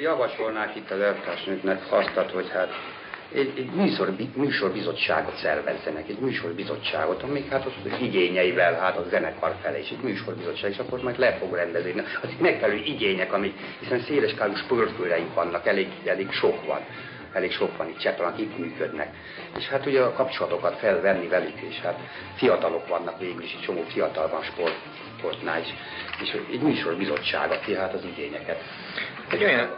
javasolnák itt az eltársnőknek azt, hogy hát egy, egy műsor, műsorbizottságot szervezzenek, egy műsorbizottságot, amik hát az igényeivel, hát a zenekar felé, és egy műsorbizottság, és akkor majd le fog rendezni. Az megfelelő igények, amik, hiszen széleskálú sportkőreink vannak, elég, elég sok van elég sok van itt Csepelen, itt működnek. És hát ugye a kapcsolatokat felvenni velük, és hát fiatalok vannak végül is, egy csomó fiatal van sport, sportnál is. És egy műsorbizottság, aki hát az igényeket. Egy olyan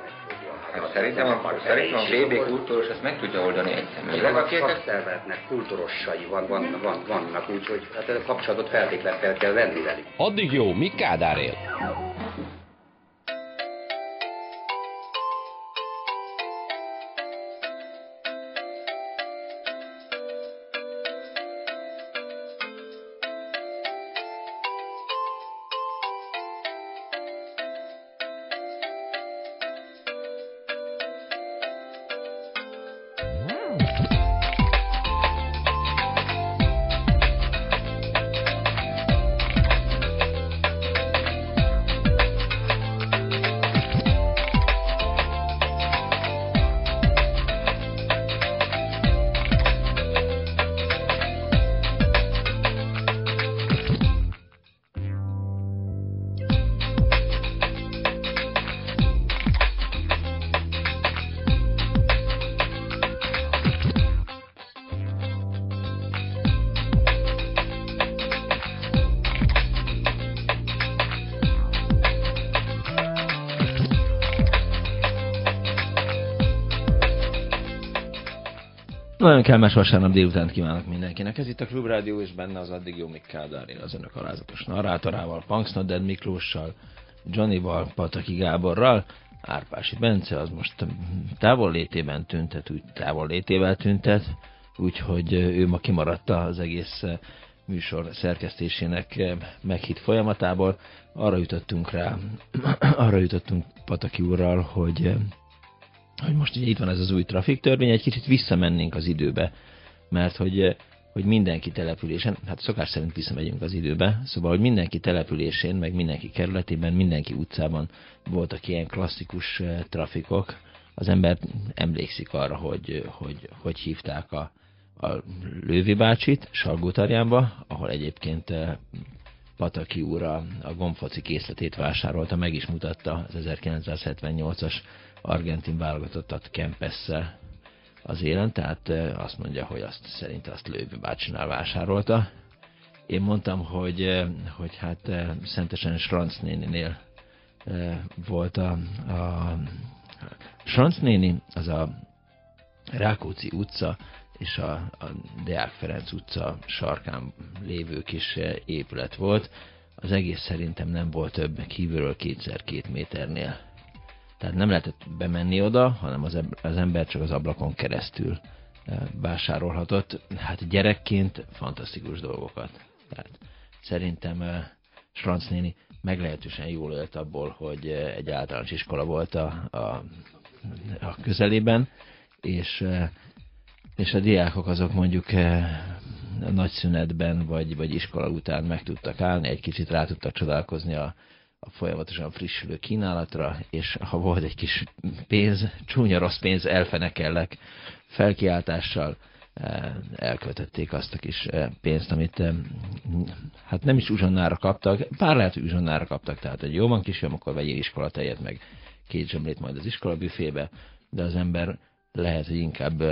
Hát szerintem a, szerintem a BB kultúros ezt meg tudja oldani egy személyleg. A szakszervezetnek kultúrossai van, van, van, vannak, úgyhogy hát a kapcsolatot feltétlenül fel kell venni velük. Addig jó, mi Kádár él? Nagyon kellemes vasárnap délután kívánok mindenkinek. Ez itt a Klubrádió, és benne az addig jó Mik Kádár, az önök alázatos narrátorával, Punksnoded Miklóssal, Johnnyval, Pataki Gáborral, Árpási Bence, az most távol létében tüntet, úgy távol létével tüntet, úgyhogy ő ma kimaradt az egész műsor szerkesztésének meghitt folyamatából. Arra jutottunk rá, arra jutottunk Pataki úrral, hogy hogy most ugye itt van ez az új trafiktörvény, egy kicsit visszamennénk az időbe, mert hogy, hogy mindenki településen, hát szokás szerint visszamegyünk az időbe, szóval, hogy mindenki településén, meg mindenki kerületében, mindenki utcában voltak ilyen klasszikus eh, trafikok, az ember emlékszik arra, hogy hogy, hogy hívták a, a Lővi bácsit Salgótarjánba, ahol egyébként eh, Pataki úr a, a gombfoci készletét vásárolta, meg is mutatta az 1978-as argentin válogatottat Kempesszel az élen, tehát azt mondja, hogy azt szerint azt Lővi bácsinál vásárolta. Én mondtam, hogy, hogy hát Szentesen Sranc néninél volt a, a Sranc néni, az a Rákóczi utca és a, a Deák Ferenc utca sarkán lévő kis épület volt. Az egész szerintem nem volt több kívülről kétszer két méternél tehát nem lehetett bemenni oda, hanem az, ember csak az ablakon keresztül eh, vásárolhatott. Hát gyerekként fantasztikus dolgokat. Tehát szerintem uh, Sranc néni meglehetősen jól élt abból, hogy uh, egy általános iskola volt a, a, a közelében, és, és a diákok azok mondjuk a nagy szünetben, vagy, vagy iskola után meg tudtak állni, egy kicsit rá tudtak csodálkozni a, a folyamatosan frissülő kínálatra, és ha volt egy kis pénz, csúnya rossz pénz, elfenekellek felkiáltással, eh, elköltötték azt a kis eh, pénzt, amit eh, hát nem is uzsonnára kaptak, pár lehet, hogy uzsonnára kaptak, tehát egy jó van kisfiam, akkor vegyél iskolatejet, meg két zsömlét majd az iskola büfébe, de az ember lehet, hogy inkább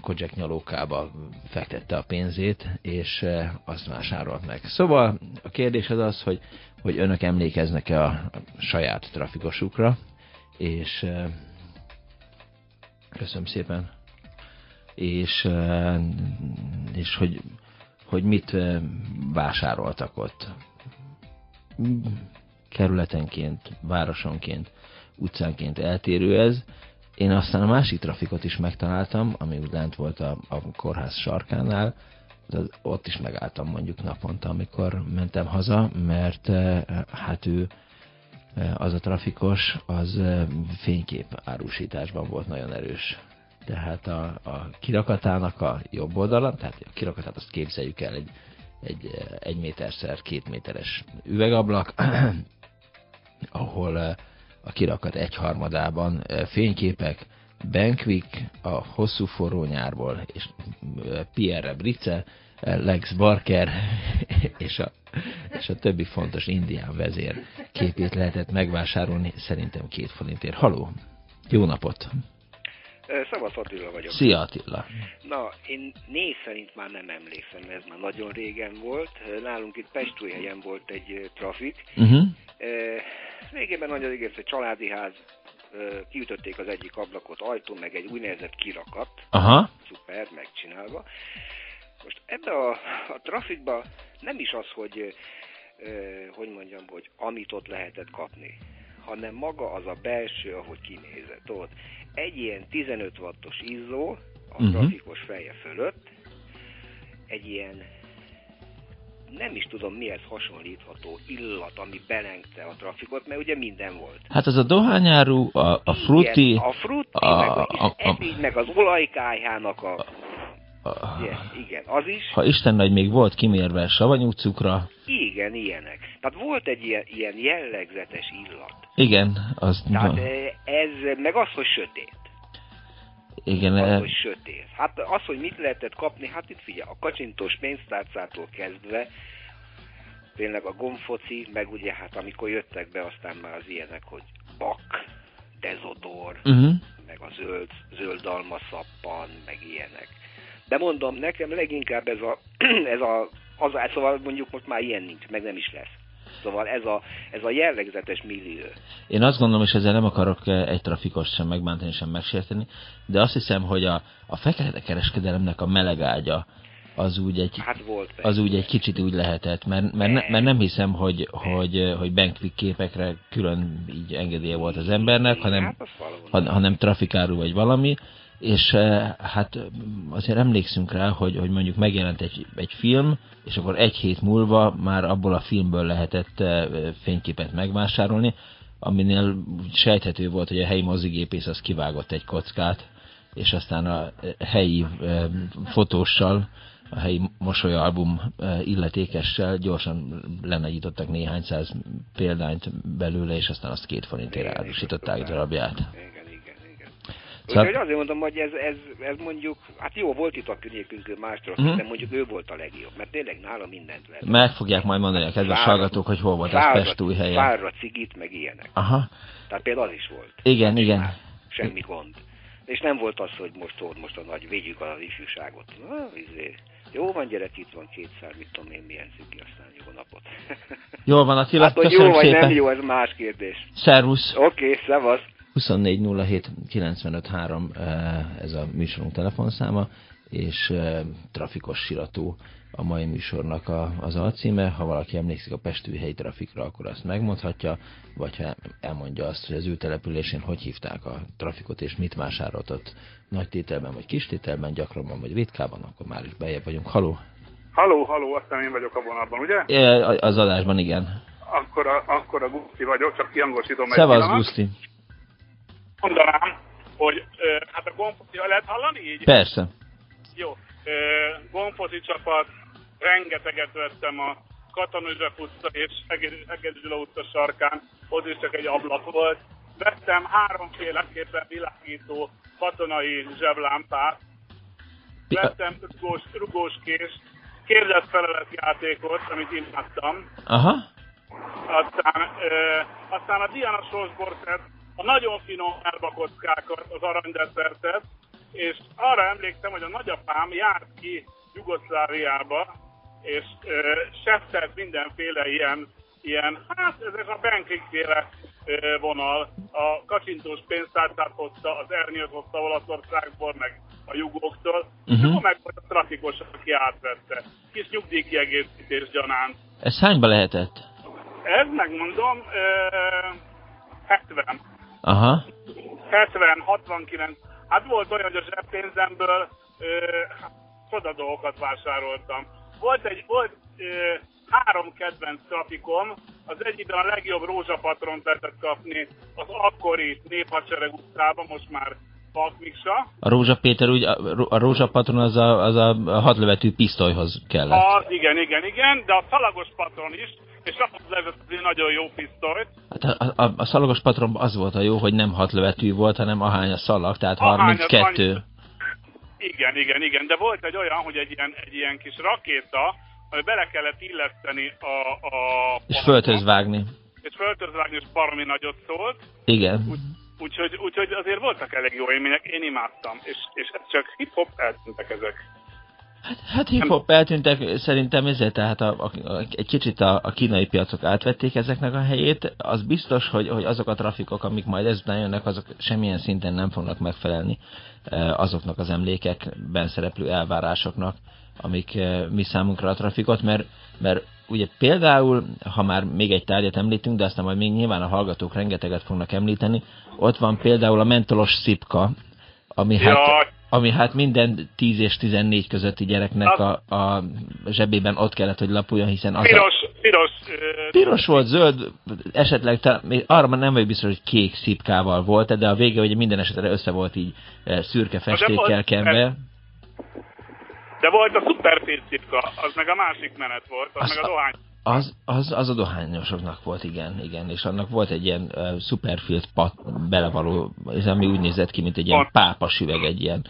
kodzsek nyalókába fektette a pénzét, és azt vásárolt meg. Szóval a kérdés az az, hogy hogy önök emlékeznek-e a saját trafikosukra, és köszönöm szépen, és, és hogy, hogy mit vásároltak ott. Kerületenként, városonként, utcánként eltérő ez. Én aztán a másik trafikot is megtaláltam, ami úgy lent volt a, a kórház sarkánál, de ott is megálltam mondjuk naponta, amikor mentem haza, mert eh, hát ő eh, az a trafikos, az eh, fénykép árusításban volt nagyon erős. Tehát a, a kirakatának a jobb oldala, tehát a kirakatát azt képzeljük el egy, egy, egy méterszer két méteres üvegablak, ahol, a kirakat egyharmadában fényképek, Benkvik a hosszú forró nyárból, és Pierre Brice, Lex Barker és a, és a többi fontos indián vezér képét lehetett megvásárolni, szerintem két forintért. Haló! Jó napot! Szavasz Attila vagyok. Szia Attila! Na, én név szerint már nem emlékszem, ez már nagyon régen volt. Nálunk itt Pestújhelyen volt egy trafik. Uh-huh. Végében nagyon egész egy családi ház, kiütötték az egyik ablakot, ajtó, meg egy úgynevezett kirakat. Aha. Szuper, megcsinálva. Most ebbe a, a trafikba nem is az, hogy hogy mondjam, hogy amit ott lehetett kapni, hanem maga az a belső, ahogy kinézett ott. Egy ilyen 15 wattos izzó a uh-huh. trafikos feje fölött, egy ilyen nem is tudom mihez hasonlítható illat, ami belengte a trafikot, mert ugye minden volt. Hát az a dohányáru, a, a frutti... Igen, a frutti, a, meg, a, a, a, meg az olajkájhának a... a igen, igen, az is. Ha Isten nagy még volt kimérve savanyú cukra. Igen, ilyenek. Tehát volt egy ilyen, ilyen jellegzetes illat. Igen, az... Tehát ez, meg az, hogy sötét. Igen. Az, hogy sötét. Hát az, hogy mit lehetett kapni, hát itt figyelj, a kacsintós pénztárcától kezdve, tényleg a gomfoci, meg ugye hát amikor jöttek be aztán már az ilyenek, hogy bak, dezodor, uh-huh. meg a zöld, zöld almaszappan, meg ilyenek. De mondom, nekem leginkább ez a, ez a, az, szóval mondjuk most már ilyen nincs, meg nem is lesz. Szóval ez a, ez a jellegzetes millió. Én azt gondolom, és ezzel nem akarok eh, egy trafikos sem megbántani, sem megsérteni, de azt hiszem, hogy a, a fekete kereskedelemnek a melegágya az úgy egy, hát volt az úgy egy kicsit úgy lehetett, mert, mert, ne, mert nem hiszem, hogy, hogy, eh, hogy Bankvik képekre külön így engedélye volt az embernek, hanem, hát hanem trafikáru vagy valami, és eh, hát azért emlékszünk rá, hogy, hogy mondjuk megjelent egy, egy film, és akkor egy hét múlva már abból a filmből lehetett eh, fényképet megvásárolni, aminél sejthető volt, hogy a helyi mozigépész az kivágott egy kockát, és aztán a helyi eh, fotóssal, a helyi mosolyalbum illetékessel gyorsan lenagyítottak néhány száz példányt belőle, és aztán azt két forintért árusították darabját. Szóval... Úgyhogy azért mondom, hogy ez, ez, ez mondjuk, hát jó, volt itt a környékünkön más trafik, mm. de mondjuk ő volt a legjobb, mert tényleg nála mindent lehet. Meg fogják majd mondani a kedves hallgatók, hogy hol volt az Pestúj helyen. Fárra cigit, meg ilyenek. Aha. Tehát például az is volt. Igen, igen. Már semmi gond. És nem volt az, hogy most ott most a nagy, védjük az ifjúságot. Na, izé. Jó van, gyerek, itt van kétszer, mit tudom én, milyen cigi, aztán jó napot. Jól van, Attila, hát, hogy jó vagy szépen. nem jó, ez más kérdés. Szervusz. Oké, okay, szevasz. 24.07.953 ez a műsorunk telefonszáma, és eh, trafikos sirató a mai műsornak a, az alcíme. Ha valaki emlékszik a Pestűhelyi trafikra, akkor azt megmondhatja, vagy ha elmondja azt, hogy az ő településén hogy hívták a trafikot, és mit vásárolt ott nagy tételben, vagy kis tételben, gyakrabban, vagy ritkában, akkor már is bejebb vagyunk. Haló! Haló, haló, aztán én vagyok a vonatban, ugye? É, az adásban, igen. Akkor a, akkor a Guszti vagyok, csak kiangosítom egy Szevasz, Guszti! Mondanám, hogy hát a gomfoci, lehet hallani így? Persze. Jó. Gomfoci csapat, rengeteget vettem a Katonözsef utca és Egedzsila utca sarkán, ott is csak egy ablak volt. Vettem háromféleképpen világító katonai zseblámpát, vettem rugós, rugós kést, kérdett felelet játékot, amit imádtam. Aha. Aztán, ö, aztán a Diana Sosborszert a nagyon finom kockákat, az aranydeszertet, és arra emlékszem, hogy a nagyapám járt ki Jugoszláviába, és ö, seftett mindenféle ilyen, ilyen, hát ez a Benklik-féle vonal, a kacsintós pénztárcát hozta, az ernyőt hozta Olaszországból, meg a jugóktól, uh-huh. és akkor meg volt a trafikos, aki átvette. Kis nyugdíjkiegészítés gyanánt. Ez hányba lehetett? Ez megmondom, ö, 70. Aha. 70, 69. Hát volt olyan, hogy a zseppénzemből csoda dolgokat vásároltam. Volt egy, volt ö, három kedvenc trafikom, az egyikben a legjobb rózsapatront lehetett kapni az akkori néphadsereg utcában, most már Pakmiksa. A Rózsa Péter úgy, a, a rózsapatron az a, az a hatlövetű pisztolyhoz kellett. Az, igen, igen, igen, de a szalagos patron is, és lehetett egy nagyon jó pisztolyt. Hát a, a, a szalagos patron az volt a jó, hogy nem hat lövetű volt, hanem ahány a szalag, tehát Ahány az 32. annyi- Igen, igen, igen, de volt egy olyan, hogy egy ilyen, egy ilyen kis rakéta, hogy bele kellett illeszteni a... a És földhöz vágni. És földhöz vágni, és baromi nagyot szólt. Igen. Úgyhogy, úgyhogy azért voltak elég jó élmények, én imádtam, és, és ez csak hip-hop eltűntek ezek. Hát hip-hop eltűntek szerintem ezért, tehát a, a, a, egy kicsit a, a kínai piacok átvették ezeknek a helyét. Az biztos, hogy, hogy azok a trafikok, amik majd ezután jönnek, azok semmilyen szinten nem fognak megfelelni eh, azoknak az emlékekben szereplő elvárásoknak, amik eh, mi számunkra a trafikot, mert, mert ugye például, ha már még egy tárgyat említünk, de aztán majd még nyilván a hallgatók rengeteget fognak említeni, ott van például a mentolos szipka, ami hát, Jaj. Ami hát minden 10 és 14 közötti gyereknek a, a zsebében ott kellett, hogy lapuljon, hiszen az a, Piros, piros, piros volt, zöld, esetleg talán, arra már nem vagy biztos, hogy kék szipkával volt, de a vége ugye minden esetre össze volt így szürke festékkel kenve. de volt a szuperfét cipka, az meg a másik menet volt, az, Az meg a- dohány. Az, az, az a dohányosoknak volt, igen, igen, és annak volt egy ilyen uh, superfield pat belevaló, és ami úgy nézett ki, mint egy ilyen pápas üveg, egy ilyen...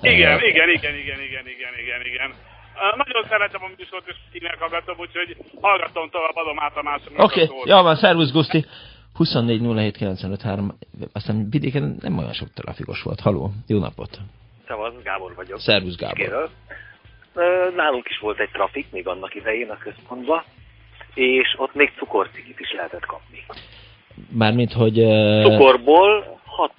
Igen, igen, igen, igen, igen, igen, igen, igen. Uh, nagyon szeretem a műsort, és kinek hallgatom, úgyhogy hallgatom tovább, adom át a másoknak Oké, okay, szót. jó van, szervusz Guszti. 24 07 95 3, aztán vidéken nem olyan sok trafikos volt. Haló, jó napot. Szevasz, Gábor vagyok. Szervusz Gábor. Kéről. Ö, Nálunk is volt egy trafik, még annak idején a központban, és ott még cukorcigit is lehetett kapni. Mármint, hogy... Uh, Cukorból hat,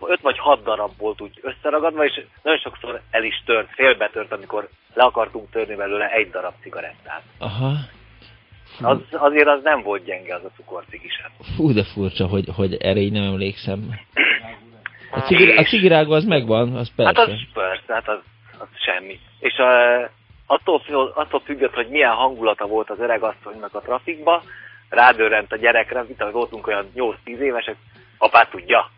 öt vagy hat darab volt úgy összeragadva, és nagyon sokszor el is tört, félbetört, amikor le akartunk törni belőle egy darab cigarettát. Aha. Az, azért az nem volt gyenge az a cukorcigi sem. Fú, de furcsa, hogy, hogy erre így nem emlékszem. A, cigir, a cigirágó az megvan, az persze. Hát az persze, hát az, az semmi. És uh, attól, attól függött, hogy milyen hangulata volt az öreg asszonynak a trafikba, rádörrent a gyerekre, tudom, voltunk olyan 8-10 évesek, apát tudja.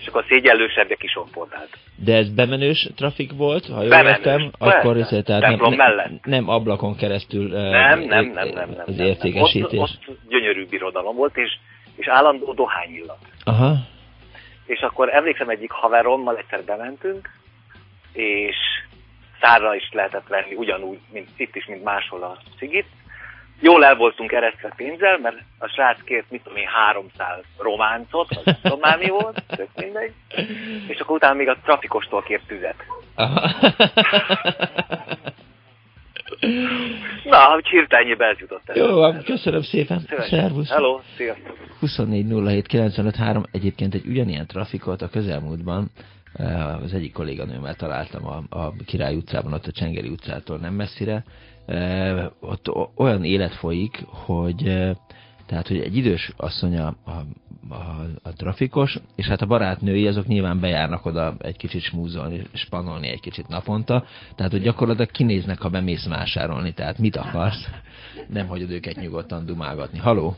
És akkor szégyellősebbek kisomportált. De ez bemenős trafik volt, ha jól Bemenős, értem, persze. akkor ez, tehát nem, Templom nem, mellett. nem ablakon keresztül eh, Nem, nem, eh, nem, nem, nem. az nem, értékesítés. Nem. Ott, ott gyönyörű birodalom volt, és, és állandó dohányillat. Aha. És akkor emlékszem egyik haverommal egyszer bementünk, és szárra is lehetett venni ugyanúgy, mint itt is, mint máshol a cigit. Jól el voltunk eresztve pénzzel, mert a srác kért, mit tudom én, 300 románcot, vagy tudom már mi volt, tök mindegy. És akkor utána még a trafikostól kért tüzet. Na, hogy hirtelenjében ez jutott el. Jó van, köszönöm szépen. Szervusz. Hello, sziasztok. 24.07.953 egyébként egy ugyanilyen trafikot a közelmúltban az egyik kolléganőmmel találtam a, a Király utcában, ott a Csengeri utcától nem messzire. Eh, Ott olyan élet folyik, hogy eh, tehát, hogy egy idős asszony a, a, a, a trafikos, és hát a barátnői azok nyilván bejárnak oda egy kicsit smúzolni, spanolni egy kicsit naponta, tehát hogy gyakorlatilag kinéznek, ha bemész vásárolni, tehát mit akarsz, nem hagyod őket nyugodtan dumálgatni. Haló?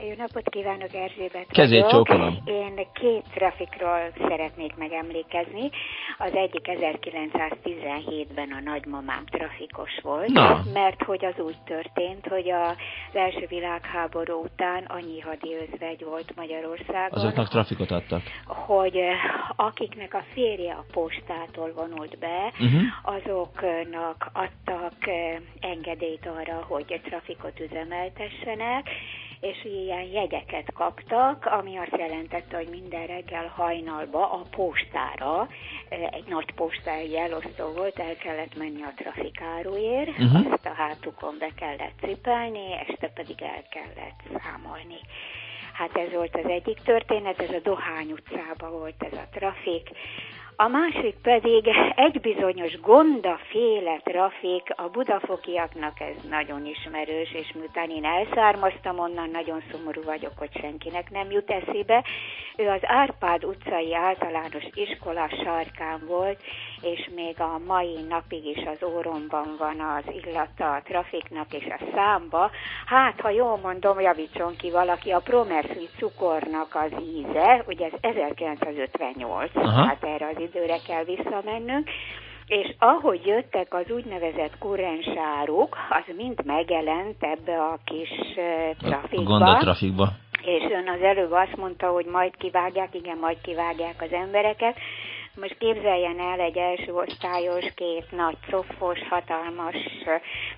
Jó napot kívánok, Erzsébet Kezét vagyok. csókolom. Én két trafikról szeretnék megemlékezni. Az egyik 1917-ben a nagymamám trafikos volt, Na. mert hogy az úgy történt, hogy az első világháború után annyi hadi özvegy volt Magyarországon, Azoknak trafikot adtak. hogy eh, akiknek a férje a postától vonult be, Uh-huh. azoknak adtak eh, engedélyt arra, hogy trafikot üzemeltessenek, és ilyen jegyeket kaptak, ami azt jelentette, hogy minden reggel hajnalba a postára, eh, egy nagy postári elosztó volt, el kellett menni a trafikáruért, Mhm. azt a hátukon be kellett cipelni, este pedig el kellett számolni. Hát ez volt az egyik történet, ez a Dohány utcában volt ez a trafik. A másik pedig egy bizonyos gondaféle trafik, a budafokiaknak ez nagyon ismerős, és miután én elszármaztam onnan, nagyon szomorú vagyok, hogy senkinek nem jut eszébe. Ő az Árpád utcai általános iskola sarkán volt, és még a mai napig is az óromban van az illata a trafiknak és a számba. Hát, ha jól mondom, javítson ki valaki, a Promerszli cukornak az íze, ugye ez 1958, Aha. hát erre az időre kell visszamennünk, és ahogy jöttek az úgynevezett kurrensáruk, az mind megjelent ebbe a kis trafikba. A gondatrafikba. És ön az előbb azt mondta, hogy majd kivágják, igen, majd kivágják az embereket. Most képzeljen el egy első osztályos, két nagy cofos, hatalmas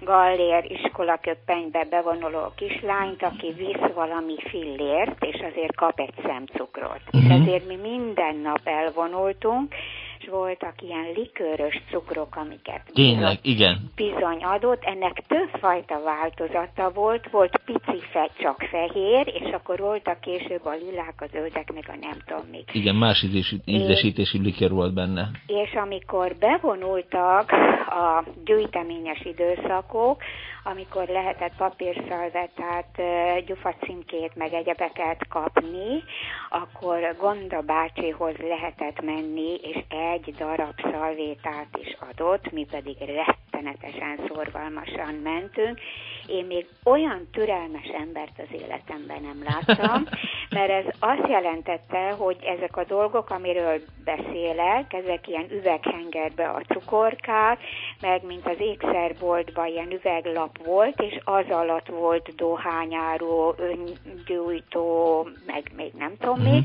gallér iskolaköppenybe bevonuló kislányt, aki visz valami fillért, és azért kap egy szemcukrot. Uh-huh. És Mhm. ezért mi minden nap elvonultunk, és voltak ilyen likőrös cukrok, amiket Tényleg, igen. bizony adott, ennek többfajta változata volt, volt pici fe, csak fehér, és akkor voltak később a lilák, a zöldek, meg a nem tudom még. Igen, más ízésű, ízesítésű likér volt benne. És amikor bevonultak a gyűjteményes időszakok, amikor lehetett papírszalvetát, gyufacímkét, meg egyebeket kapni, akkor Gonda bácsihoz lehetett menni, és egy darab szalvétát is adott, mi pedig rettenetesen szorgalmasan mentünk. Én még olyan türelmes embert az életemben nem láttam, mert ez azt jelentette, hogy ezek a dolgok, amiről beszélek, ezek ilyen üveghengerbe a cukorkák, meg mint az ékszerboltban ilyen üveglap volt, és az alatt volt dohányáró, öngyújtó, meg még nem tudom Mhm. még,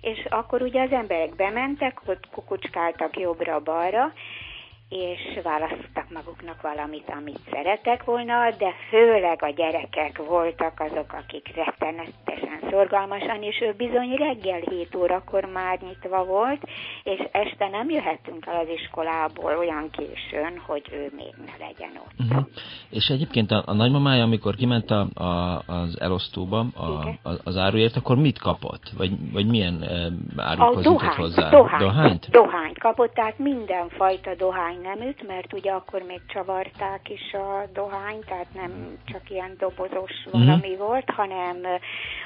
és akkor ugye az emberek bementek, ott kukucskáltak jobbra-balra, és választottak maguknak valamit, amit szeretek volna, de főleg a gyerekek voltak azok, akik rettenetesen szorgalmasan, és ő bizony reggel 7 órakor már nyitva volt, és este nem jöhettünk el az iskolából olyan későn, hogy ő még ne legyen ott. Uh-huh. És egyébként a, a nagymamája, amikor kiment a, a, az elosztóba a, Igen. a, az áruért, akkor mit kapott? Vagy, vagy milyen e, árukhoz jutott hozzá? dohány, Dohányt? dohányt kapott, tehát mindenfajta dohány nem üt, mert ugye akkor még csavarták is a dohányt, tehát nem csak ilyen dobozos Mhm. valami volt, hanem,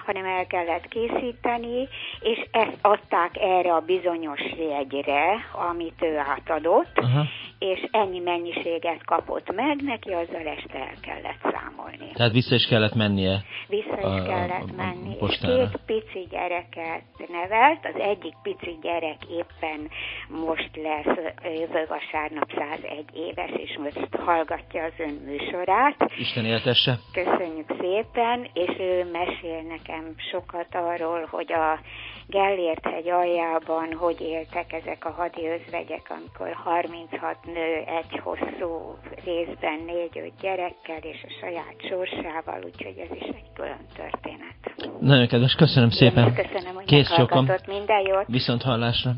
hanem el kellett készíteni, és ezt adták erre a bizonyos jegyre, amit ő átadott, Aha. És ennyi mennyiséget kapott meg, neki azzal este el kellett számolni. Tehát vissza is kellett mennie. Vissza is a- a- kellett a menni. És két pici gyereket nevelt, az egyik pici gyerek éppen most lesz jövő vasárnap 101 éves, és most hallgatja az ön műsorát. Isten éltesse. Köszönjük szépen, és ő mesél nekem sokat arról, hogy a Gellért hegy aljában hogy éltek ezek a hadi özvegyek, amikor 36 nő egy hosszú részben négy-öt gyerekkel és a saját sorsával, úgyhogy ez is egy külön történet. Nagyon kedves, köszönöm szépen. Én köszönöm, hogy Kész meghallgatott. Minden jót. Viszont hallásra.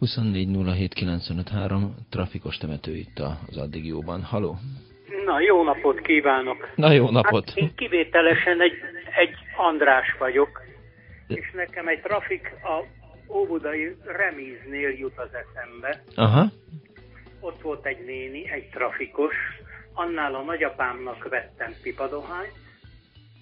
24.07.953 trafikos temető itt az addig jóban. Haló? Na, jó napot kívánok! Na jó napot! Hát én kivételesen egy, egy András vagyok, és nekem egy trafik a óbudai remíznél jut az eszembe. Aha. Ott volt egy néni, egy trafikos, annál a nagyapámnak vettem pipadohányt,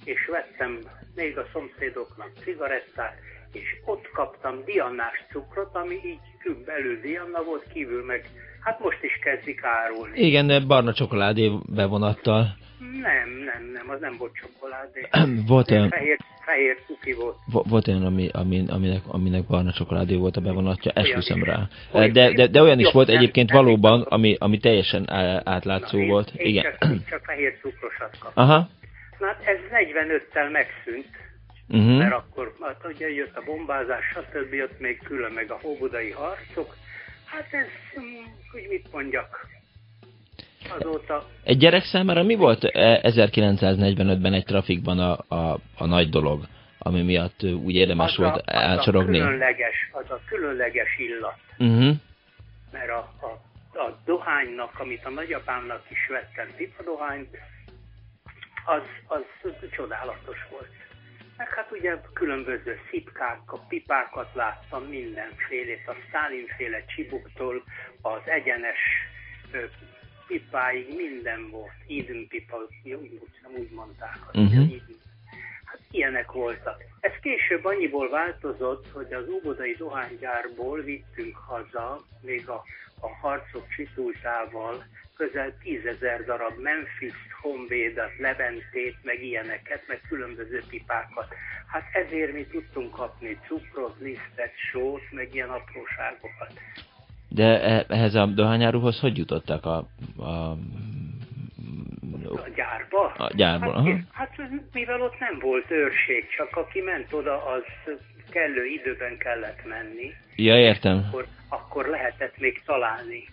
és vettem még a szomszédoknak cigarettát, és ott kaptam diannás cukrot, ami így kb. belül dianna volt, kívül meg, hát most is kezdik árulni. Igen, barna csokoládé bevonattal. Nem, nem, nem, az nem volt csokoládé. Volt olyan, Fehér, fehér cuki volt. vo- volt olyan ami, ami, aminek, aminek barna csokoládé volt a bevonatja, esküszöm rá. Olyan De, de, de olyan is Jó, volt nem- egyébként nem valóban, ami, ami teljesen átlátszó Na, volt. Én Igen. Csak, csak fehér cukrosat kaptam. Aha. Na, hát ez 45-tel megszűnt, Uh-huh. mert akkor, hát ugye jött a bombázás, stb. jött még külön meg a hóbudai harcok. Hát ez, hm, hogy mit mondjak, azóta Egy gyerek számára mi volt eh, 1945-ben egy trafikban a, a, a nagy dolog, ami miatt úgy érdemes az volt a, az a elcsorogni? különleges, az a különleges illat. Uh-huh. mert a, a, a dohánynak, amit a nagyapámnak is vettem, pipadohányt, az, az csodálatos volt. Meg hát ugye különböző szipkák, a pipákat láttam, mindenfélét, a Stalinféle csibuktól az egyenes pipáig minden volt. Eden pipa, úgy, mondták. Eden. Hát ilyenek voltak. Ez később annyiból változott, hogy az óbodai dohánygyárból vittünk haza, még a, a harcok csitultával, közel tízezer darab Memphis honvédat, leventét, meg ilyeneket, meg különböző pipákat. Hát ezért mi tudtunk kapni cukrot, lisztet, sót, meg ilyen apróságokat. De e- ehhez a dohányáruhoz hogy jutottak a, a, A gyárba? a gyárból? Aha. Hát, hát mivel ott nem volt őrség, csak aki ment oda, az kellő időben kellett menni. Ja, értem. Akkor, akkor lehetett még találni.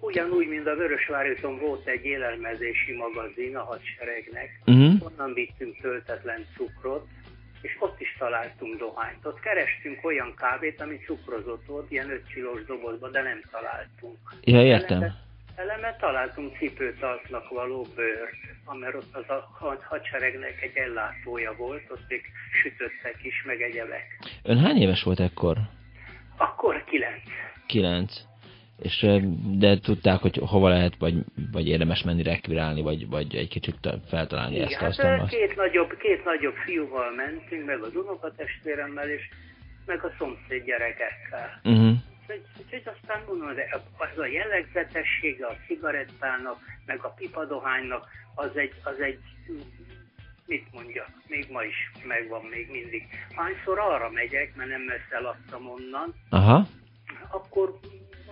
Ugyanúgy, mint a Vörösvárúton volt egy élelmezési magazin a hadseregnek, Uh-huh. onnan vittünk töltetlen cukrot, és ott is találtunk dohányt. Ott kerestünk olyan kávét, ami cukrozott volt, ilyen 5 kilós dobozba, de nem találtunk. Ja, értem. Eleme, eleme találtunk cipőtalpnak való bőrt, amely ott az a had- hadseregnek egy ellátója volt, ott még sütöttek is, meg egyebek. Ön hány éves volt ekkor? Akkor kilenc. Kilenc. És de tudták, hogy hova lehet, vagy, vagy érdemes menni rekvirálni, vagy, vagy egy kicsit ta- feltalálni ezt, Igen, azt, hát azt. két nagyobb, két nagyobb fiúval mentünk, meg az unokatestvéremmel, és meg a szomszéd gyerekekkel. Uh-huh. Úgyhogy, aztán mondom, de az a jellegzetessége a cigarettának, meg a pipadohánynak, az egy, az egy, mit mondja, még ma is megvan még mindig. Hányszor arra megyek, mert nem messze laktam onnan, Aha. akkor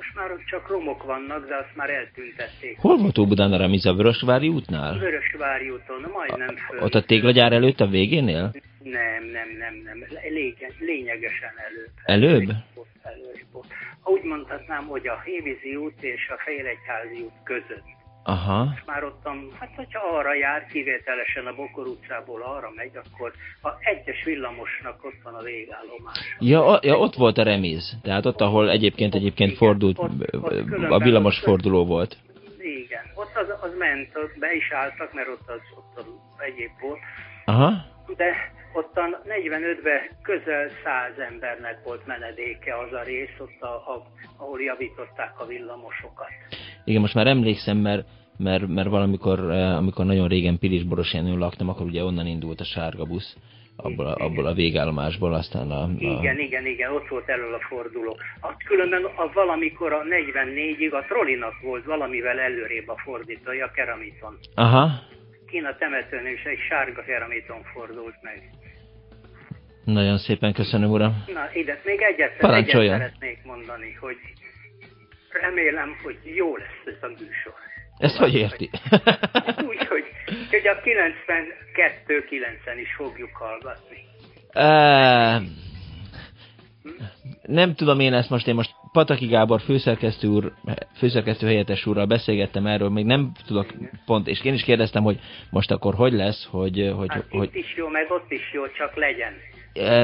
most már ott csak romok vannak, de azt már eltüntették. Hol volt Óbudán a Remiz a Vörösvári útnál? Vörösvári úton, majdnem föl. Ott a téglagyár előtt a végénél? Nem, nem, nem, nem. Lényeg, lényegesen előbb. Előbb? Előbb. Úgy mondhatnám, hogy a Hévízi út és a Fejlegyházi út között. Aha. Most már ottan, hát hogyha arra jár, kivételesen a Bokor utcából arra megy, akkor a egyes villamosnak ott van a végállomás. Ja, o- ja, ott volt a Remiz. Tehát ott, ahol egyébként egyébként fordult, a villamos forduló volt. Igen, ott az, az ment, ott be is álltak, mert ott az, ott az egyéb volt. Aha. De ottan 45-ben közel 100 embernek volt menedéke az a rész, ott a, a, ahol javították a villamosokat. Igen, most már emlékszem, mert, mert, mert valamikor, eh, amikor nagyon régen Pilisborosjányon laktam, akkor ugye onnan indult a sárga busz, abból a, abból a végállomásból, aztán a... a... Igen, igen, igen, ott volt elől a forduló. Ott különben a valamikor a 44-ig a trollinak volt valamivel előrébb a fordítója, a keramiton. Aha. Kín a temetőn is egy sárga keramiton fordult meg. Nagyon szépen köszönöm, uram. Na, ide még egyet, egyet szeretnék mondani, hogy remélem, hogy jó lesz ez a műsor. Ezt hogy érti? Úgy, hogy, hogy a 92-9-en is fogjuk hallgatni. Eh, nem tudom én ezt most, én most Pataki Gábor főszerkesztő, úr, főszerkesztő helyettes úrral beszélgettem erről, még nem tudok pont, és én is kérdeztem, hogy most akkor hogy lesz, hogy, hogy, Hát hogy itt is jó, meg ott is jó, csak legyen.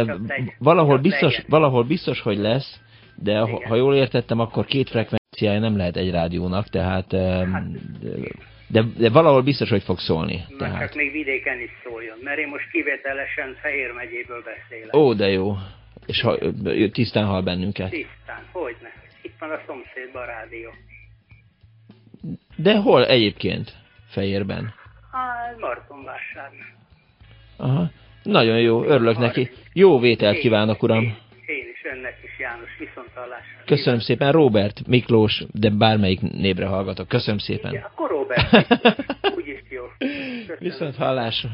Csak legyen. valahol, Csak biztos, legyen. valahol biztos, hogy lesz, de ha, ha jól értettem, akkor két frekvenciája nem lehet egy rádiónak, tehát eh, de, de valahol biztos, hogy fog szólni. Már Tehát. csak még vidéken is szóljon, mert én most kivételesen Fehér megyéből beszélek. Ó, de jó. És ha, tisztán hall bennünket. Tisztán, hogyne. Itt van a szomszédban a rádió. De hol egyébként? Fejérben. Hát, Martonvásárnál. Aha. Nagyon jó, örülök neki. Jó vételt kívánok, uram. Önnek is, János, viszont hallásra. Köszönöm szépen, Robert, Miklós, de bármelyik névre hallgatok. Köszönöm szépen. Akkor Robert, úgyis jó. Viszont hallásra.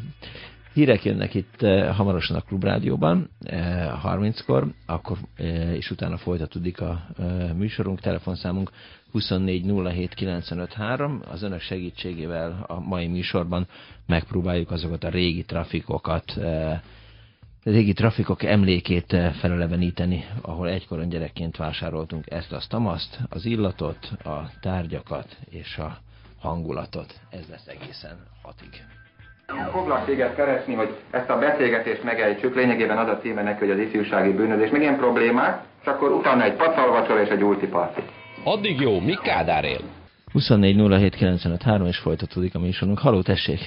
Hírek jönnek itt eh, hamarosan a Klubrádióban, eh, 30-kor, akkor eh, és utána folytatódik a eh, műsorunk, telefonszámunk 2407953. Az önök segítségével a mai műsorban megpróbáljuk azokat a régi trafikokat, eh, régi trafikok emlékét eh, feleleveníteni, ahol egykoron gyerekként vásároltunk ezt, azt, tamaszt, az illatot, a tárgyakat és a hangulatot. Ez lesz egészen hatig. Foglak téged keresni, hogy ezt a beszélgetést megejtsük, lényegében az a címe neki, hogy az ifjúsági bűnözés, még ilyen problémák, és akkor utána egy pacalvacsora és egy ultiparti. Addig jó, mi Kádár él? 24 07 95 3 és folytatódik a műsorunk. Haló, tessék!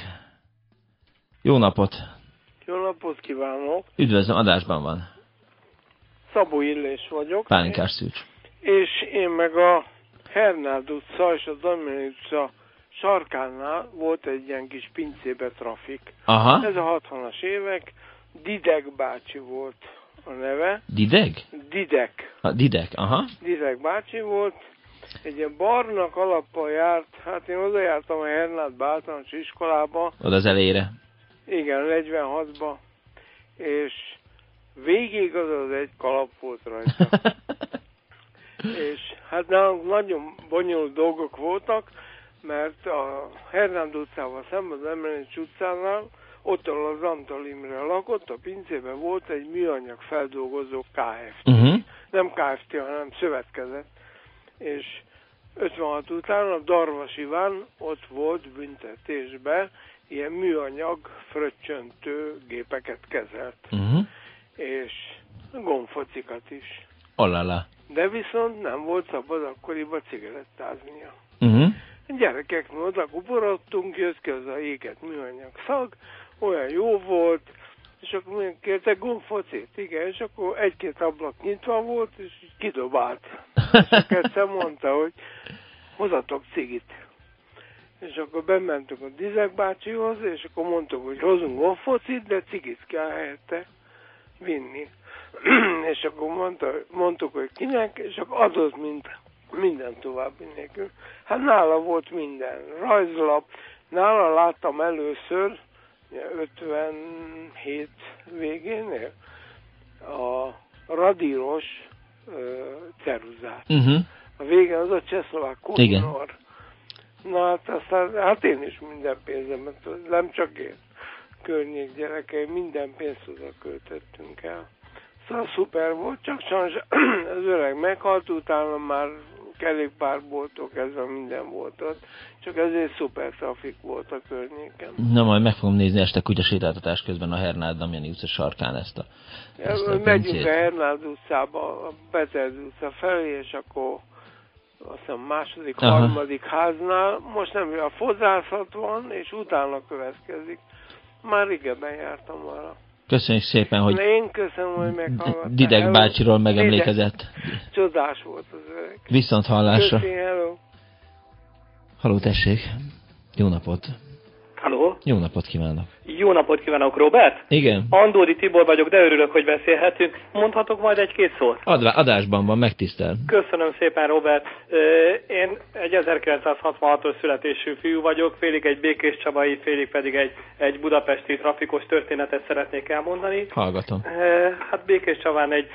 Jó napot! Jó napot kívánok! Üdvözlöm, adásban van. Szabó Illés vagyok. Pálinkás szűcs. És én meg a Hernád utca és a Damjani utca sarkánál volt egy ilyen kis pincébe trafik. Aha. Ez a 60-as évek. Didek bácsi volt a neve. Dideg? Didek. A Didek, aha. Didek bácsi volt. Egy ilyen barna kalappal járt, hát én oda jártam a Hernádba általános iskolába, Oda az elejére. Igen, 46-ba, és végig az az egy kalap volt rajta. és hát nálunk nagyon bonyolult dolgok voltak, mert a Hernánd utcával szemben az Emelénycs utcánál, ott, ahol az Antal Imre lakott, a pincében volt egy műanyag feldolgozó KFT. Uh-huh. Nem KFT, hanem szövetkezet. És 56 után a Darvas Iván ott volt büntetésbe, ilyen műanyag fröccsöntő gépeket kezelt, Uh-huh. és gomfocikat is. Alala. De viszont nem volt szabad akkoriban cigarettáznia. Uh-huh. Gyerekek, mi oda kuporodtunk, jött ki az a éget műanyag szag, olyan jó volt, és akkor mi kértek gomfocét, igen, és akkor egy-két ablak nyitva volt, és kidobált. És akkor egyszer mondta, hogy hozatok cigit. És akkor bementünk a Dizek bácsihoz, és akkor mondtuk, hogy hozunk gomfocit, de cigit kell helyette vinni. és akkor mondta, mondtuk, hogy kinek, és akkor adott mint minden további nélkül. Hát nála volt minden. Rajzlap. Nála láttam először 57 végénél a radíros ö, ceruzát. Uh-huh. A végén az a csehszlovák kornor. Na hát aztán, hát én is minden pénzemet, nem csak én, környék gyerekei, minden pénzt oda költöttünk el. Szóval szuper volt, csak sajnos az öreg meghalt, utána már kerékpárboltok, ez a minden volt ott. Csak ezért szuper trafik volt a környéken. Na majd meg fogom nézni este kutyasétáltatás közben a Hernád Damjani utca sarkán ezt a, ezt a Megyünk a Hernád utcába, a Peterd utca felé, és akkor azt hiszem második, Aha. harmadik háznál, most nem, a fozászat van, és utána következik. Már régebben jártam arra. Köszönjük szépen, hogy én köszönöm, hogy meghallgattál. Didek Hello. bácsiról megemlékezett. Didek. Csodás volt az öreg. Viszont hallásra. Köszi, hello. Haló, tessék. Jó napot. Jó napot kívánok. jó napot kívánok, Robert! Igen. Andódi Tibor vagyok, de örülök, hogy beszélhetünk. Mondhatok majd egy-két szót? Adva, adásban van, megtisztel. Köszönöm szépen, Robert. Én egy 1966-os születésű fiú vagyok, félig egy Békés Csabai, félig pedig egy, egy budapesti trafikos történetet szeretnék elmondani. Hallgatom. Hát Békés Csabán egy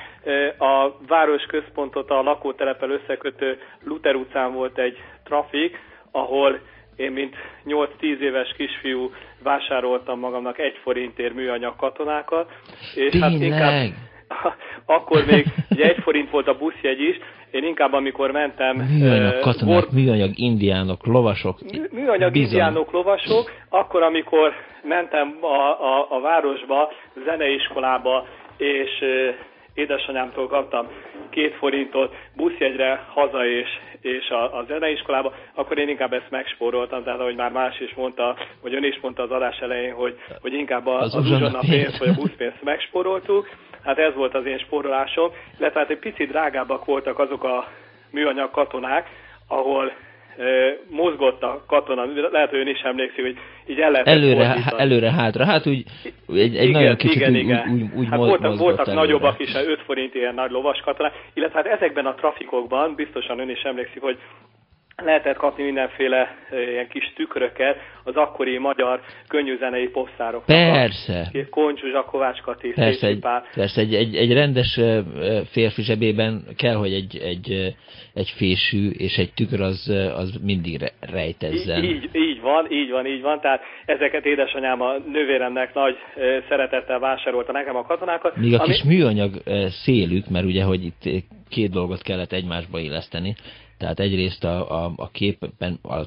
a város központot a lakótelepel összekötő Luther utcán volt egy trafik, ahol én, mint 8-10 éves kisfiú vásároltam magamnak egy forintért műanyag katonákat, és hát inkább Tényleg? akkor még ugye egy forint volt a buszjegy is, én inkább amikor mentem Műanyag katonák, Bor- műanyag indiánok, lovasok. mű- műanyag Bizony. indiánok, lovasok, akkor amikor mentem a, a, a városba, zeneiskolába, és édesanyámtól kaptam két forintot buszjegyre haza és, és a, a zeneiskolába, akkor én inkább ezt megspóroltam, tehát ahogy már más is mondta, vagy ön is mondta az adás elején, hogy, hogy inkább a, Az az, uzsonna uzsonna pénz. pénzt vagy a buszpénzt megspóroltuk, hát ez volt az én spórolásom, illetve hát egy picit drágábbak voltak azok a műanyag katonák, ahol mozgott a katona, lehet, hogy ön is emlékszik, hogy így el lehetett Előre, fordítani. előre, hátra. Hát úgy, egy, egy nagyon kicsit igen, úgy, igen. úgy, úgy, úgy hát voltak, mozgott voltak előre. nagyobbak is, 5 forint ilyen nagy lovas katonák, illetve hát ezekben a trafikokban, biztosan ön is emlékszik, hogy lehetett kapni mindenféle ilyen kis tükröket az akkori magyar könnyűzenei posztárok. Persze. Koncs Zsuzsa, Kovács Kati, Persze, egy, persze egy, egy, egy rendes férfi zsebében kell, hogy egy, egy, egy fésű és egy tükör az, az mindig re- rejtezzen. Így, így, így van, így van, így van. Tehát ezeket édesanyám a nővéremnek nagy szeretettel vásárolta nekem a katonákat. Míg a ami- kis műanyag szélük, mert ugye, hogy itt két dolgot kellett egymásba illeszteni, tehát egyrészt a, a, a képen a,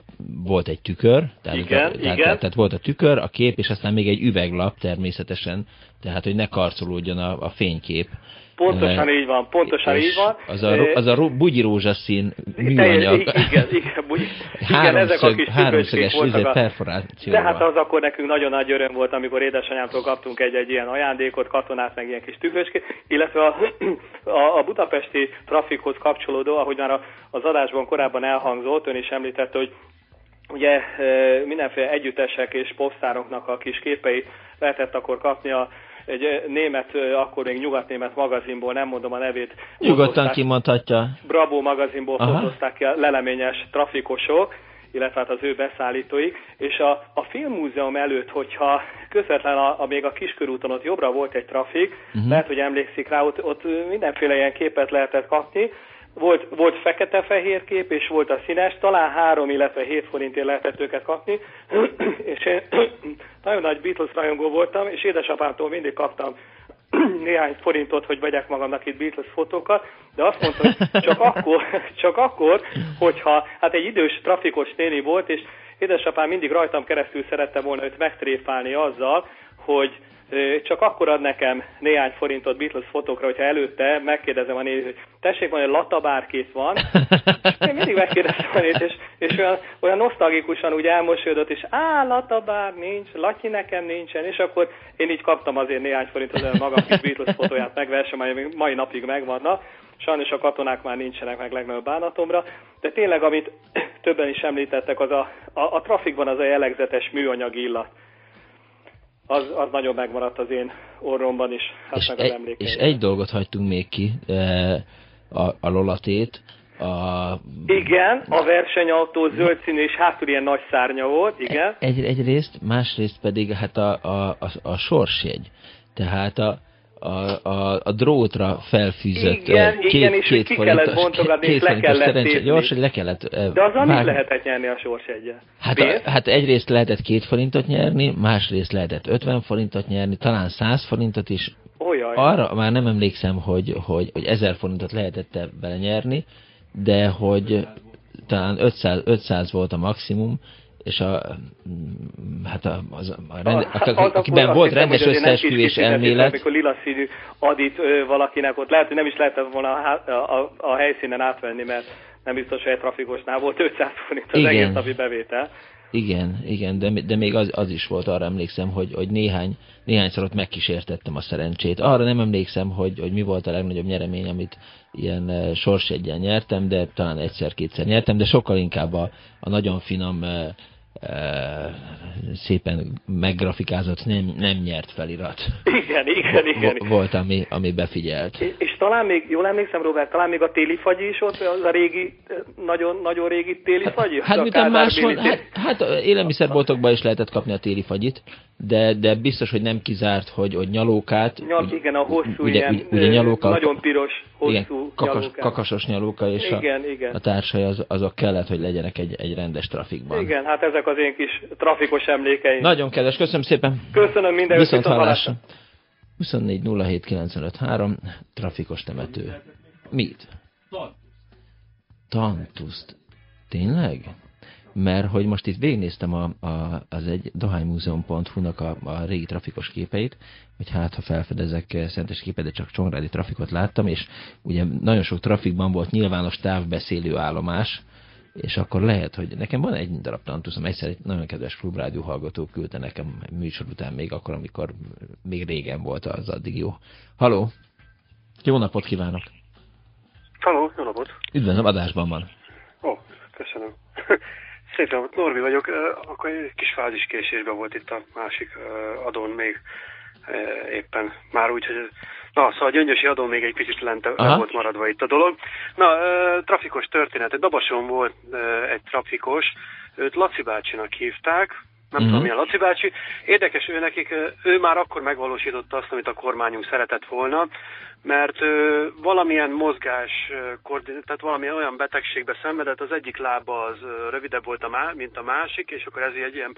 volt egy tükör, tehát, Igen, tehát, igen. Tehát, tehát volt a tükör, a kép, és aztán még egy üveglap természetesen, tehát hogy ne karcolódjon a, a fénykép. Pontosan így van, pontosan így van. Az a, ro- az a bugyi rózsaszín műanyag, Igen, igen, úgy, igen, ezek a kis háromszöges izé, perforációval. De hát az akkor nekünk nagyon nagy öröm volt, amikor édesanyámtól kaptunk egy-egy ilyen ajándékot, katonát, meg ilyen kis tükröcskét, illetve a, a, a budapesti trafikhoz kapcsolódó, ahogy már az adásban korábban elhangzott, ön is említette, hogy ugye e, mindenféle együttesek és posztároknak a kis képeit lehetett akkor kapni a egy német, akkor még nyugatnémet magazinból, nem mondom a nevét, Nyugodtan fotózták- kimondhatja. Bravo magazinból Aha. fotózták ki a leleményes trafikosok, illetve hát az ő beszállítóik, és a, a filmmúzeum előtt, hogyha közvetlen a, a, még a kiskörúton ott jobbra volt egy trafik, Mhm. lehet, hogy emlékszik rá, ott, ott mindenféle ilyen képet lehetett kapni, volt, volt fekete-fehér kép, és volt a színes, talán három, illetve hét forintért lehetett őket kapni, és én nagyon nagy Beatles rajongó voltam, és édesapámtól mindig kaptam néhány forintot, hogy vegyek magamnak itt Beatles fotókat, de azt mondta, hogy csak akkor, csak akkor, hogyha, hát egy idős trafikos néni volt, és édesapám mindig rajtam keresztül szerette volna őt megtréfálni azzal, hogy csak akkor ad nekem néhány forintot Beatles fotókra, hogyha előtte megkérdezem a nézőt, hogy tessék, van, hogy latabárkét van, és én mindig megkérdezem a nézőt, és, és olyan, olyan nosztalgikusan úgy elmosődött, és á, latabár nincs, latyi nekem nincsen, és akkor én így kaptam azért néhány forintot, hogy magam kis Beatles fotóját megversem, amely mai napig megvannak. Sajnos a katonák már nincsenek meg legnagyobb bánatomra, de tényleg, amit többen is említettek, az a, a, a trafikban az a jellegzetes műanyag illat az, az nagyon megmaradt az én orromban is, hát és meg az egy, És egy dolgot hagytunk még ki, e, a, a lolatét, a... Igen, a versenyautó zöld színű és hátul ilyen nagy szárnya volt, igen. Egy, egyrészt, másrészt pedig hát a, a, a, a sorsjegy. Tehát a, a, a, a drótra felfűzött igen, két, igen, és két ki kellett bontogatni, és le kellett szerencsé, gyors, le kellett De az amit lehetett nyerni a sorsjegyen? Hát, a, hát egyrészt lehetett két forintot nyerni, másrészt lehetett 50 forintot nyerni, talán 100 forintot is. Olyan. Arra már nem emlékszem, hogy, hogy, hogy 1000 forintot lehetett vele nyerni, de hogy talán 500, 500 volt a maximum, és a, hát a, az, a, rende, a, a, akiben volt rendes összeesküvés elmélet. Amikor lila színű adit ö, valakinek ott, lehet, hogy nem is lehetett volna a, a, a helyszínen átvenni, mert nem biztos, hogy egy trafikosnál volt 500 forint az igen. egész napi bevétel. Igen, igen, de, de még az, az is volt, arra emlékszem, hogy, hogy néhány, néhányszor ott megkísértettem a szerencsét. Arra nem emlékszem, hogy, hogy mi volt a legnagyobb nyeremény, amit ilyen sorsegyen nyertem, de talán egyszer-kétszer nyertem, de sokkal inkább a, a nagyon finom szépen meggrafikázott, nem, nem nyert felirat. Igen, igen, igen. Volt, ami, ami befigyelt. És, és talán még, jól emlékszem, Robert, talán még a téli fagy is ott, az a régi, nagyon, nagyon régi téli fagy? Hát, hát máshol, hát, hát élelmiszerboltokban is lehetett kapni a téli fagyit, de, de biztos, hogy nem kizárt, hogy, hogy nyalókát. Nyal, igen, a hosszú ugye, ilyen, ugye nyalóka, nagyon piros, hosszú igen, kakas, nyalókát. Kakasos nyalóka, és igen, a, igen. a társai az, azok kellett, hogy legyenek egy, egy rendes trafikban. Igen, hát ezek az én kis trafikos emlékeim. Nagyon kedves, köszönöm szépen. Köszönöm minden Viszont hallásra. 24 07 trafikos temető. Mit? Tantuszt. Tényleg? mert hogy most itt végignéztem a, a, az egy dohánymúzeum.hu-nak a, a régi trafikos képeit, hogy hát ha felfedezek szentes képet, de csak csongrádi trafikot láttam, és ugye nagyon sok trafikban volt nyilvános távbeszélő állomás, és akkor lehet, hogy nekem van egy darab tantuszom, egyszer egy nagyon kedves klubrádió hallgató küldte nekem műsor után még akkor, amikor még régen volt az addig jó. Haló! Jó napot kívánok! Haló, jó napot! Üdvözlöm, adásban van. Ó, köszönöm. Szépen, Norbi vagyok. Akkor egy kis fáziskésésben volt itt a másik adón még éppen. Már úgy, hogy... Na, szóval a gyöngyösi adón még egy kicsit lent Aha. volt maradva itt a dolog. Na, trafikos történet. Egy Dabason volt egy trafikos, őt Laci bácsinak hívták, nem uh-huh. tudom milyen Laci bácsi. Érdekes ő nekik, ő már akkor megvalósította azt, amit a kormányunk szeretett volna, mert ö, valamilyen mozgás, tehát valamilyen olyan betegségbe szenvedett, az egyik lába az rövidebb volt, a má, mint a másik, és akkor ez egy ilyen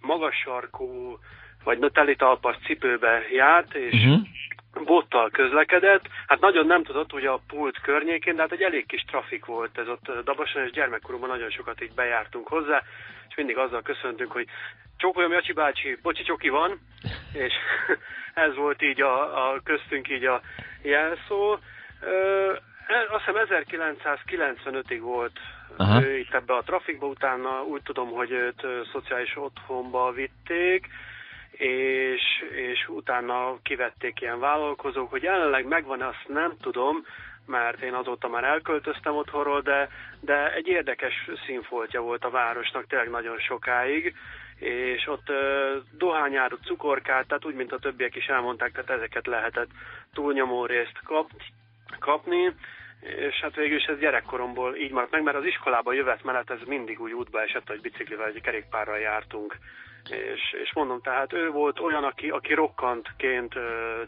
magas sarkú, vagy teli talpas cipőbe járt, és uh-huh. bottal közlekedett. Hát nagyon nem tudott ugye a pult környékén, de hát egy elég kis trafik volt ez ott Dabason, és gyermekkoromban nagyon sokat így bejártunk hozzá, és mindig azzal köszöntünk, hogy csókolyom Jacsi bácsi, bocsi csoki van, és ez volt így a, a köztünk így a jelszó. Ö, e, azt hiszem 1995-ig volt Aha. ő itt ebbe a trafikba, utána úgy tudom, hogy őt szociális otthonba vitték, és, és utána kivették ilyen vállalkozók, hogy jelenleg megvan, azt nem tudom, mert én azóta már elköltöztem otthonról, de, de egy érdekes színfoltja volt a városnak tényleg nagyon sokáig, és ott uh, dohányáru, cukorkát, tehát úgy, mint a többiek is elmondták, tehát ezeket lehetett túlnyomó részt kap, kapni, és hát végül is ez gyerekkoromból így maradt meg, mert az iskolába jövet mellett ez mindig úgy útba esett, hogy biciklivel, egy kerékpárral jártunk. És, és mondom, tehát ő volt olyan, aki, aki rokkantként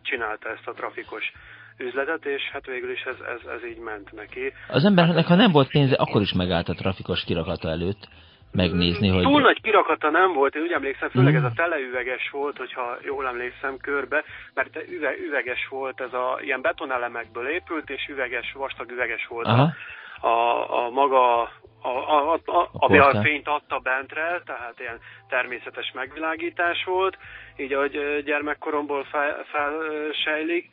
csinálta ezt a trafikos üzletet, és hát végül is ez, ez, ez így ment neki. Az embernek, ha nem volt pénze, akkor is megállt a trafikos kirakata előtt megnézni, hogy... Túl nagy kirakata nem volt, én úgy emlékszem, főleg ez a Mm. teleüveges volt, hogyha jól emlékszem körbe, mert üve, üveges volt, ez a ilyen betonelemekből épült, és üveges, vastag üveges volt Aha. a, a maga, a, a, a, a, ami a portál. fényt adta bentre, tehát ilyen természetes megvilágítás volt, így ahogy gyermekkoromból fel, felsejlik,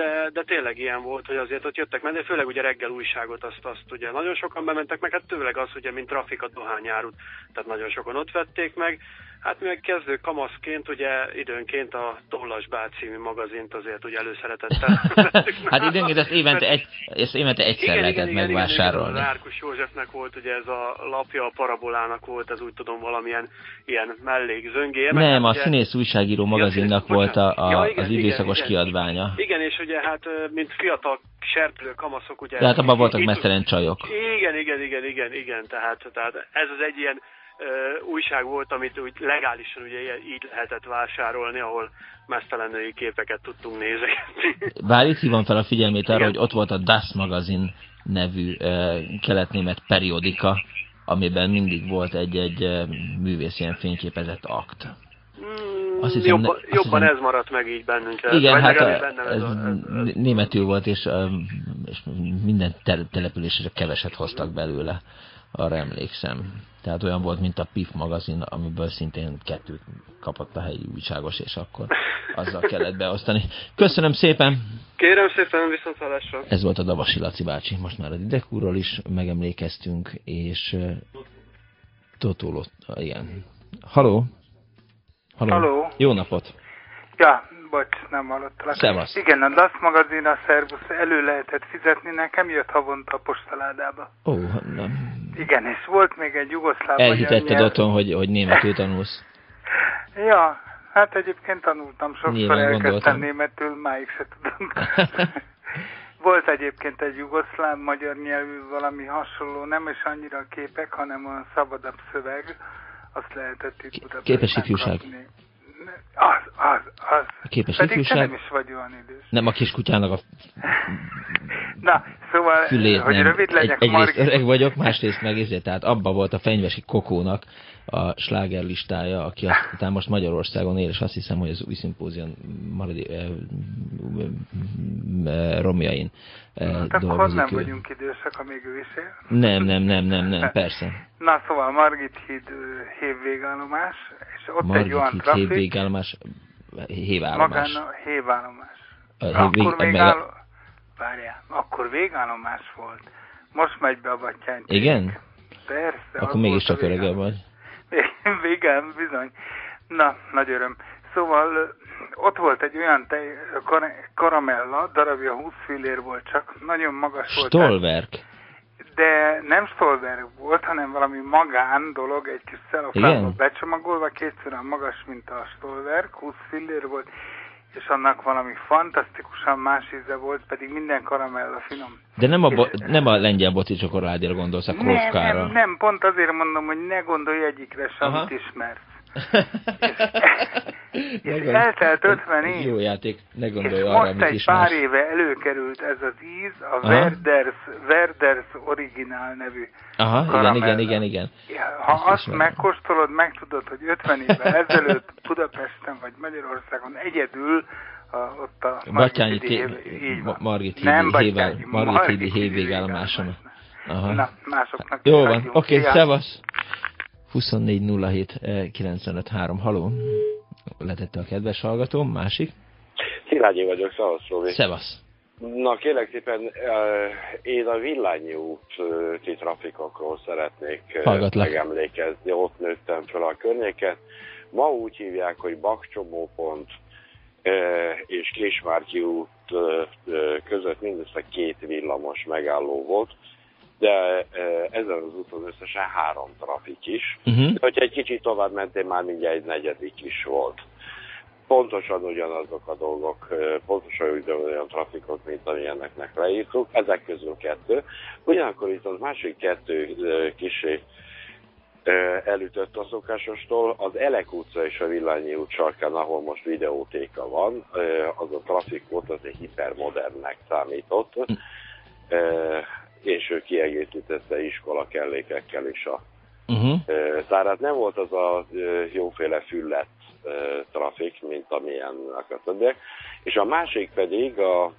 de, de tényleg ilyen volt, hogy azért ott jöttek menni, főleg ugye reggel újságot, azt, azt ugye nagyon sokan bementek meg, hát tőleg az ugye, mint trafik a dohányárut, tehát nagyon sokan ott vették meg. Hát mi meg kezdő kamaszként ugye időnként a Tollas Bár című magazint azért ugye előszeretettel Hát időnként ezt évente, egy, ezt évente egyszer lehetett megvásárolni. Igen, Árkus Józsefnek volt ugye ez a lapja, a parabolának volt, ez úgy tudom valamilyen ilyen mellékzöngéje. Nem, hát a ugye- színész újságíró magazinnak volt a, a, Ja, igen, az igen, időszakos igen. kiadványa. Igen, és ugye hát mint fiatal serpülő kamaszok ugye... De hát abban voltak mesztelen csajok. Igen, igen, igen, igen, igen, tehát, tehát ez az egy ilyen ö, újság volt, amit úgy legálisan ugye így lehetett vásárolni, ahol mesztelen női képeket tudtunk nézegetni. Bár itt hívom fel a figyelmét arra, Igen. hogy ott volt a Das magazin nevű uh, keletnémet periodika, amiben mindig volt egy-egy uh, művész ilyen fényképezett akt. Azt hiszem, jobban azt jobban hiszem- ez maradt meg így bennünk. Igen, vagy hát a, ez ez a, ez, németül volt, és, és minden tel- településre keveset hoztak belőle, arra emlékszem. Tehát olyan volt, mint a PIF magazin, amiből szintén kettőt kapott a helyi újságos, és akkor azzal kellett beosztani. Köszönöm szépen! Kérem szépen, viszont hallásra. Ez volt a Davasi Laci bácsi, most már a Didekúról is megemlékeztünk, és Totó, igen. Haló? Haló? Haló? Jó napot! Ja, bocs, nem hallottalak. Szevasz. Igen, a DASZ magazin, a Szervusz elő lehetett fizetni, nekem jött havonta a postaládába. Ó, hát nem. Igen, és volt még egy jugoszláv Elhitetted nyelv- otthon, hogy, hogy németül tanulsz. Ja, hát egyébként tanultam, sokszor Nyilván elkezdtem gondoltam. németül, máig se tudom. Volt egyébként egy jugoszláv magyar nyelvű valami hasonló, nem is annyira a képek, hanem a szabadabb szöveg, azt lehetett itt Budapesten Képes ifjúság. kapni. Az, az, az. A képes Pedig ifjúság? nem is vagy olyan idős. Nem a kiskutyának a Na, szóval, fülét, hogy nem. rövid legyek, Egy, egyrészt Margit, öreg vagyok, másrészt meg ezért, tehát abban volt a fenyvesi kokónak a slágerlistája, aki aztán most Magyarországon él, és azt hiszem, hogy az új szimpózion maradi eh, eh, romjain eh, hát akkor dolgozik nem ő. vagyunk idősek, amíg ő is él. Nem, nem, nem, nem, nem, persze. Na, szóval Margit híd hévvégállomás, és ott egy Margit olyan híd, trafik, hévégállomás, hévállomás. magán a hévállomás. A Akkor hévég- meg a- Várjál, akkor végállomás volt. Most megy be a Battyány. Igen? Persze. Akkor mégiscsak volt a öregebb vagy. Végén, bizony. Na, nagy öröm. Szóval ott volt egy olyan tej, kar- karamella, darabja 20 fillér volt csak, nagyon magas volt. Stolverk. De nem Stolberg volt, hanem valami magán dolog, egy kis celofánba Igen? becsomagolva, kétszer olyan magas, mint a Stolberg, 20 fillér volt, és annak valami fantasztikusan más íze volt, pedig minden karamella finom. De nem a, bo- nem a lengyel boci csokoládéra gondolsz, a Nem, krófkára. nem, nem, pont azért mondom, hogy ne gondolj egyikre sem, amit ismersz. És eltelt 50 év. Jó játék, ne gondolj És arra, most egy ismersz. pár éve előkerült ez az íz, a Aha. Werders, Werders Originál nevű Aha, igen, karamella. igen, igen, igen. Ha Azt azt ismerem. megkóstolod, megtudod, hogy 50 évvel ezelőtt Budapesten vagy Magyarországon egyedül a, ott a Margit híd-. Margit Batyányi, Margit hídi hídi hévégállomáson. Aha. Na, másoknak Jó is van, oké, hát. szevasz. 24 07 95 3, haló. Letette a kedves hallgató, másik. Szilágyi vagyok, szevasz Robi. Szevasz. Na kérlek szépen, eh, én a Villányi úti trafikokról szeretnék eh, Hallgatlak. megemlékezni, ott nőttem fel a környéket. Ma úgy hívják, hogy Bakcsomópont eh, és Kismárki út eh, eh, között mindössze két villamos megálló volt, de ezen az úton összesen három trafik is. Uh-huh. Hogyha egy kicsit tovább mentél, már mindjárt egy negyedik is volt. Pontosan ugyanazok a dolgok, pontosan ugyanolyan trafikok, mint amilyeneknek leírtuk, ezek közül kettő. Ugyanakkor viszont másik kettő ö, elütött a szokásostól. Az Elek utca és a Villányi út sarkán, ahol most videótéka van, az a trafik volt, az egy hipermodernnek számított, ö, és ő kiegészítette iskola kellékekkel is a Uh-huh. tárát. Nem volt az a jóféle füllet trafik, mint amilyen a többiek. És a másik pedig a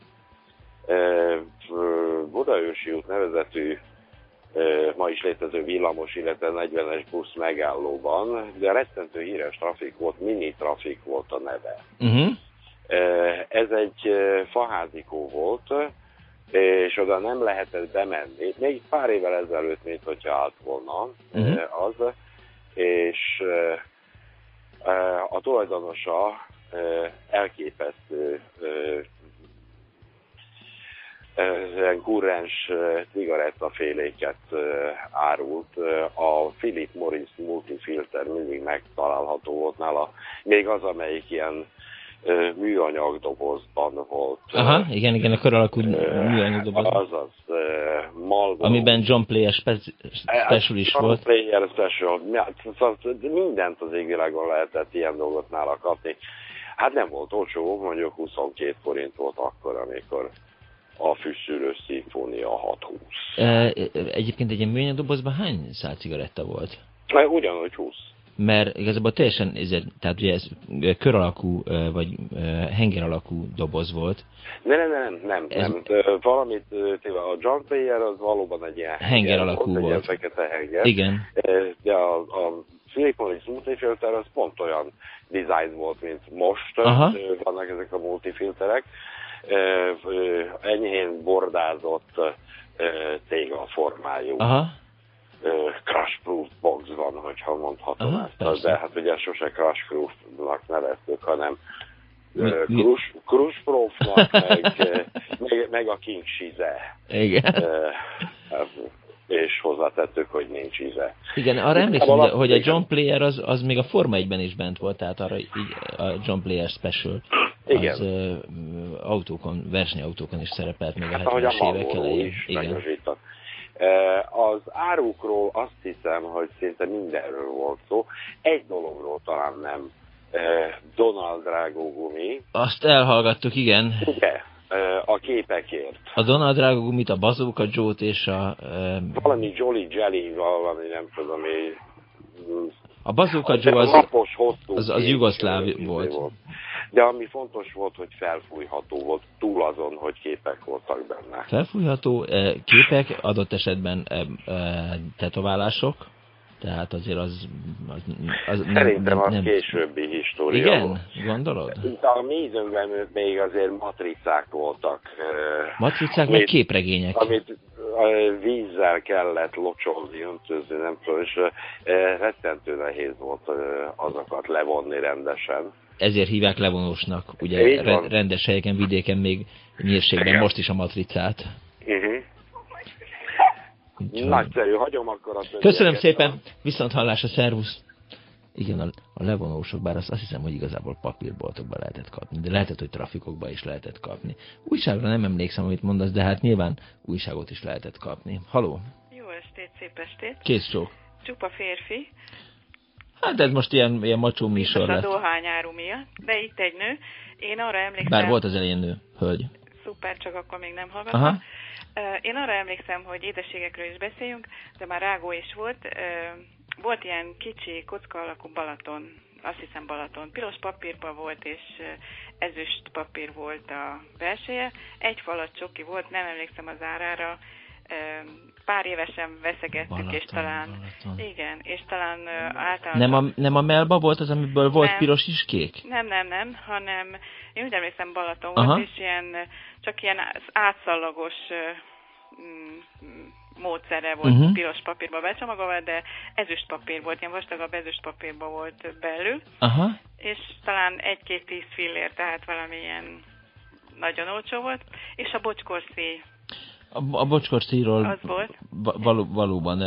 Budaörsi út nevezetű ma is létező villamos, illetve 40-es busz megállóban, de rettentő híres trafik volt, mini trafik volt a neve. Uh-huh. Ez egy faházikó volt, és oda nem lehetett bemenni. Még pár évvel ezelőtt, mint hogyha állt volna ö, az, és ö, ö, a tulajdonosa elképesztő ilyen kurrens cigarettaféléket árult. A Philip Morris multifilter mindig megtalálható volt nála. Még az, amelyik ilyen műanyag dobozban volt. Aha, igen, igen, a kör alakú műanyag doboz. Azaz, Malboro. Amiben John Player spe- special is John volt. Player special. Hát, szóval Mindent az égvilágon lehetett ilyen dolgot nála kapni. Hát nem volt olcsó, mondjuk 22 forint volt akkor, amikor a Füsszűrő Szimfónia 620. E, egyébként egy ilyen műanyag dobozban hány szál cigaretta volt? Mert Ugyanúgy 20. Mert igazából teljesen, ezért, tehát ugye ez kör alakú, vagy henger alakú doboz volt. Nem, nem, nem, nem, Ez- nem. Valamit téve, a John Player az valóban egy ilyen Henger alakú egy ilyen volt. fekete henger. Igen. De a, a Philip Morris multifilter az pont olyan design volt, mint most Aha. Vannak ezek a multifilterek. Enyhén bordázott ö, téglaformájú Aha. Crash-proof box van, hogyha mondhatom Aha, ezt. persze. De hát ugye sose crash-proofnak neveztük, hanem crush-proofnak, meg, meg, meg a King Size. Igen. És hozzátettük, hogy nincs íze. Igen, arra emlékszem, Alap- hogy a-. John Player az, az még a Forma 1-ben is bent volt, tehát arra így a John Player Special. Igen. Az ö, autókon, versenyautókon is szerepelt még Hát, a 70-es évek elején. Igen. Az árukról azt hiszem, hogy szinte mindenről volt szó. Egy dologról talán nem. Donald Drágógumi, Azt elhallgattuk, igen. ugye, a képekért. A Donald Drágogumit, a Bazooka Joe-t és a... Valami Jolly Jelly, valami nem tudom, én... A Bazooka Joe az, lapos, hosszú az, az jugoszláv izé volt. De ami fontos volt, hogy felfújható volt, túl azon, hogy képek voltak benne. Felfújható eh, képek, adott esetben eh, eh, tetoválások, tehát azért az... az, az Szerintem nem- az nem- későbbi história. Igen? Gondolod? Itt a mézünkben még azért matricák voltak. Matricák meg képregények. Amit vízzel kellett locsolni, öntözni, nem tudom, és rettentő nehéz volt azokat levonni rendesen. Ezért hívják levonósnak, ugye Így re- rendes helyeken, vidéken még nyírségben Igen. most is a matricát. Uh-huh. Úgyhogy- Nagyszerű, hagyom akkor a többieket. Köszönöm szépen, viszont hallásra, szervusz! Igen, a, a levonósok, bár azt, azt hiszem, hogy igazából papírboltokban lehetett kapni, de lehetett, hogy trafikokban is lehetett kapni. Újságra nem emlékszem, amit mondasz, de hát nyilván újságot is lehetett kapni. Haló, Jó estét, szép estét. kész csók. Csupa férfi, Hát ez most ilyen, ilyen macsó műsor a lett. dohányáru miatt, de itt egy nő. Én arra emlékszem... Bár volt az elején nő, hölgy. Szuper, csak akkor még nem hallgattam. Aha. Én arra emlékszem, hogy édességekről is beszéljünk, de már rágó is volt. Volt ilyen kicsi, kocka alakú Balaton, azt hiszem Balaton. Piros papírban volt, és ezüst papír volt a belseje. Egy falat csoki volt, nem emlékszem az árára. Pár évesen veszegettük, Balaton, és talán... Balaton. Igen, és talán ö, általános... Nem a, nem a melba volt az, amiből volt Nem. piros is kék? Nem, nem, nem, hanem én úgy emlékszem Balaton Aha. volt, és ilyen, csak ilyen átszallagos mm, módszere volt Mhm. piros papírba becsomagolva, de ezüst papír volt, ilyen vastagabb ezüst papírba volt belül, Aha. és talán egy-két tíz fillér, tehát valamilyen nagyon olcsó volt, és a bocskorszí A, a va- való, valóban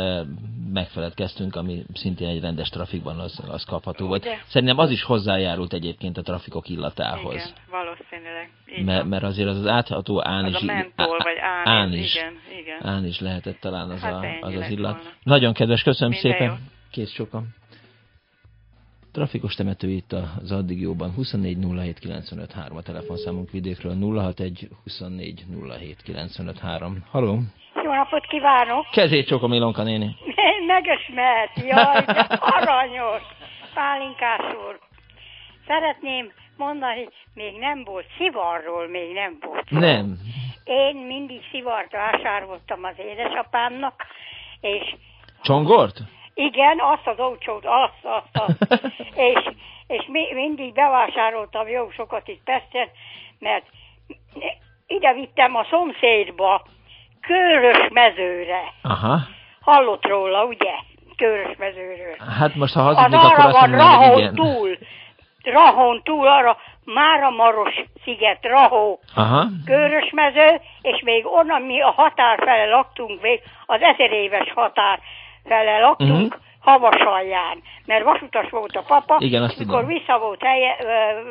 megfeledkeztünk, ami szintén egy rendes trafikban az, az kapható volt. Ugye? Szerintem az is hozzájárult egyébként a trafikok illatához. igen, valószínűleg. Mert, mert azért az az átható án Az is, a mentol, vagy án, án is, igen, igen. án is lehetett talán az, Hát a, az, az illat. volna. Nagyon kedves, köszönöm Minden szépen. jót. Kész sokan. Trafikos temető itt az addig jóban 24 07 95 3 a telefonszámunk vidékről 061 24 07 95 3. Haló! Jó napot kívánok! Kezét csokom Ilonka néni. Megesmert, jaj, de aranyos! Pálinkás úr! Szeretném mondani, még nem volt, szivarról még nem volt. Nem. Én mindig szivart vásároltam az édesapámnak, és Csongort? Igen, azt az olcsót, azt, azt, azt. és, és mi, mindig bevásároltam jó sokat itt Pesten, mert ide vittem a szomszédba, Körös mezőre. Aha. Hallott róla, ugye? Körös mezőről. Hát most ha Az hazudnék, akkor arra azt van mondom, Rahon igen. túl. Rahon túl, arra Mára Maros sziget, Rahó, Aha. Körös mező, és még onnan mi a határ fele laktunk még, az ezer éves határ fele laktunk, Mhm. uh-huh. Havasalján, mert vasutas volt a papa, Igen, azt mikor tudom. vissza volt, helye,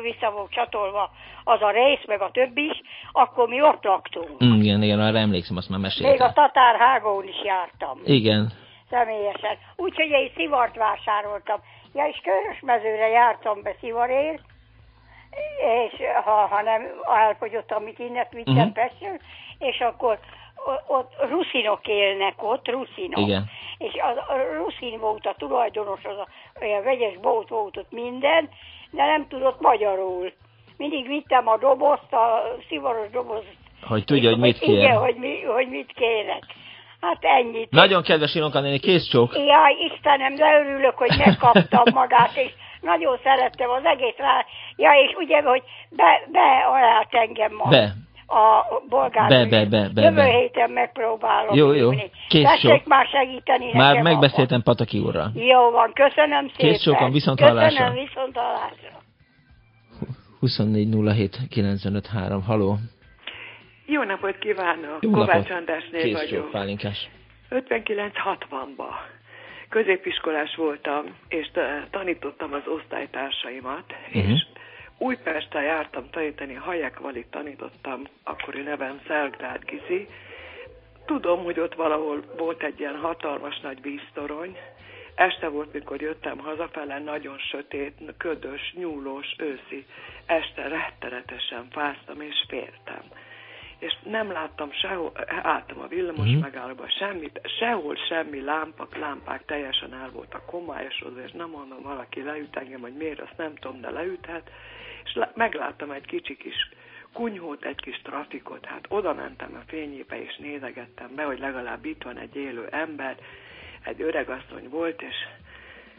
vissza volt csatolva az a rész, meg a többi is, akkor mi ott laktunk. Mm, igen, igen, arra emlékszem, azt már Még meséltem. a Tatárhágón is jártam Igen. személyesen. Úgyhogy én szivart vásároltam. Ja, és Körösmezőre jártam be szivarért, és ha, ha nem elfogyott, amit innen vittem Mhm. uh-huh. És akkor ott ruszinok élnek ott, ruszinok. Igen. És az, a ruszin volt a tulajdonos, az a, olyan vegyes bolt volt ott minden, de nem tudott magyarul. Mindig vittem a dobozt, a szivaros dobozt. Hogy tudja, hogy mit kér. Igen, hogy, mi, hogy mit kérek. Hát ennyit. Nagyon kedves Ilonka néni, kész csók. Jaj, Istenem, de örülök, hogy megkaptam magát, és nagyon szerettem az egész rá. Ja, és ugye, hogy be, beajált engem ma. Be. A bolgár. Be, be, be, be, Jövő be. héten megpróbálom. Jó, jó. hívni. Kész Tessék sok. már segíteni Már nekem megbeszéltem Pataki úrral. Jó van, köszönöm szépen. Kész sokan, viszont hallásra. Köszönöm, viszont hallásra. 24 07 95 3. Haló. Jó napot kívánok! Jó Kovács napot. Andrásné Kész vagyok. pálinkás. 59-60-ba középiskolás voltam, és ta- tanítottam az osztálytársaimat, Uh-huh. és Újpesten jártam tanítani, Hajakvalit tanítottam, akkori nevem Szelgrád Gizi. Tudom, hogy ott valahol volt egy ilyen hatalmas nagy víztorony. Este volt, mikor jöttem hazafele, nagyon sötét, ködös, nyúlós, őszi. Este rettenetesen fáztam és féltem. És nem láttam sehol, álltam a villamos Mhm. megállóban, semmit, sehol semmi lámpak, lámpák teljesen el voltak komályosodva, és nem mondom, valaki leüt engem, hogy miért, azt nem tudom, de leüthet. És lá- megláttam egy kicsi kis kunyhót, egy kis trafikot, hát oda mentem a fényébe, és nézegettem be, hogy legalább itt van egy élő ember, egy öregasszony volt, és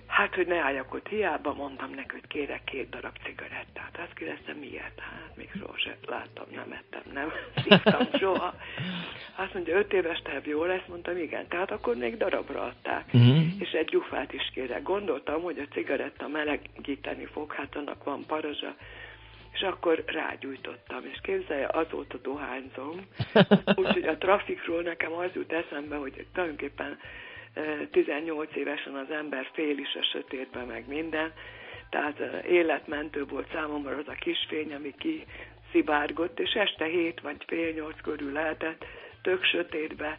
hát, hogy ne álljak ott, hiába mondtam neki, hogy kérek két darab cigarettát. Azt kérdezte, miért? Hát még soha se láttam, nem ettem, nem szívtam soha. Azt mondja, öt éves terv jó lesz, mondtam, igen, tehát akkor még darabra adták. Mhm. És egy gyufát is kérek. Gondoltam, hogy a cigaretta melegíteni fog, hát annak van parazsa, és akkor rágyújtottam, és képzelje, azóta dohányzom. Úgyhogy a trafikról nekem az jut eszembe, hogy tulajdonképpen 18 évesen az ember fél is a sötétben, meg minden. Tehát eh, életmentő volt számomra az a kis fény, ami kiszivárgott, és este hét vagy fél nyolc körül lehetett, tök sötétbe.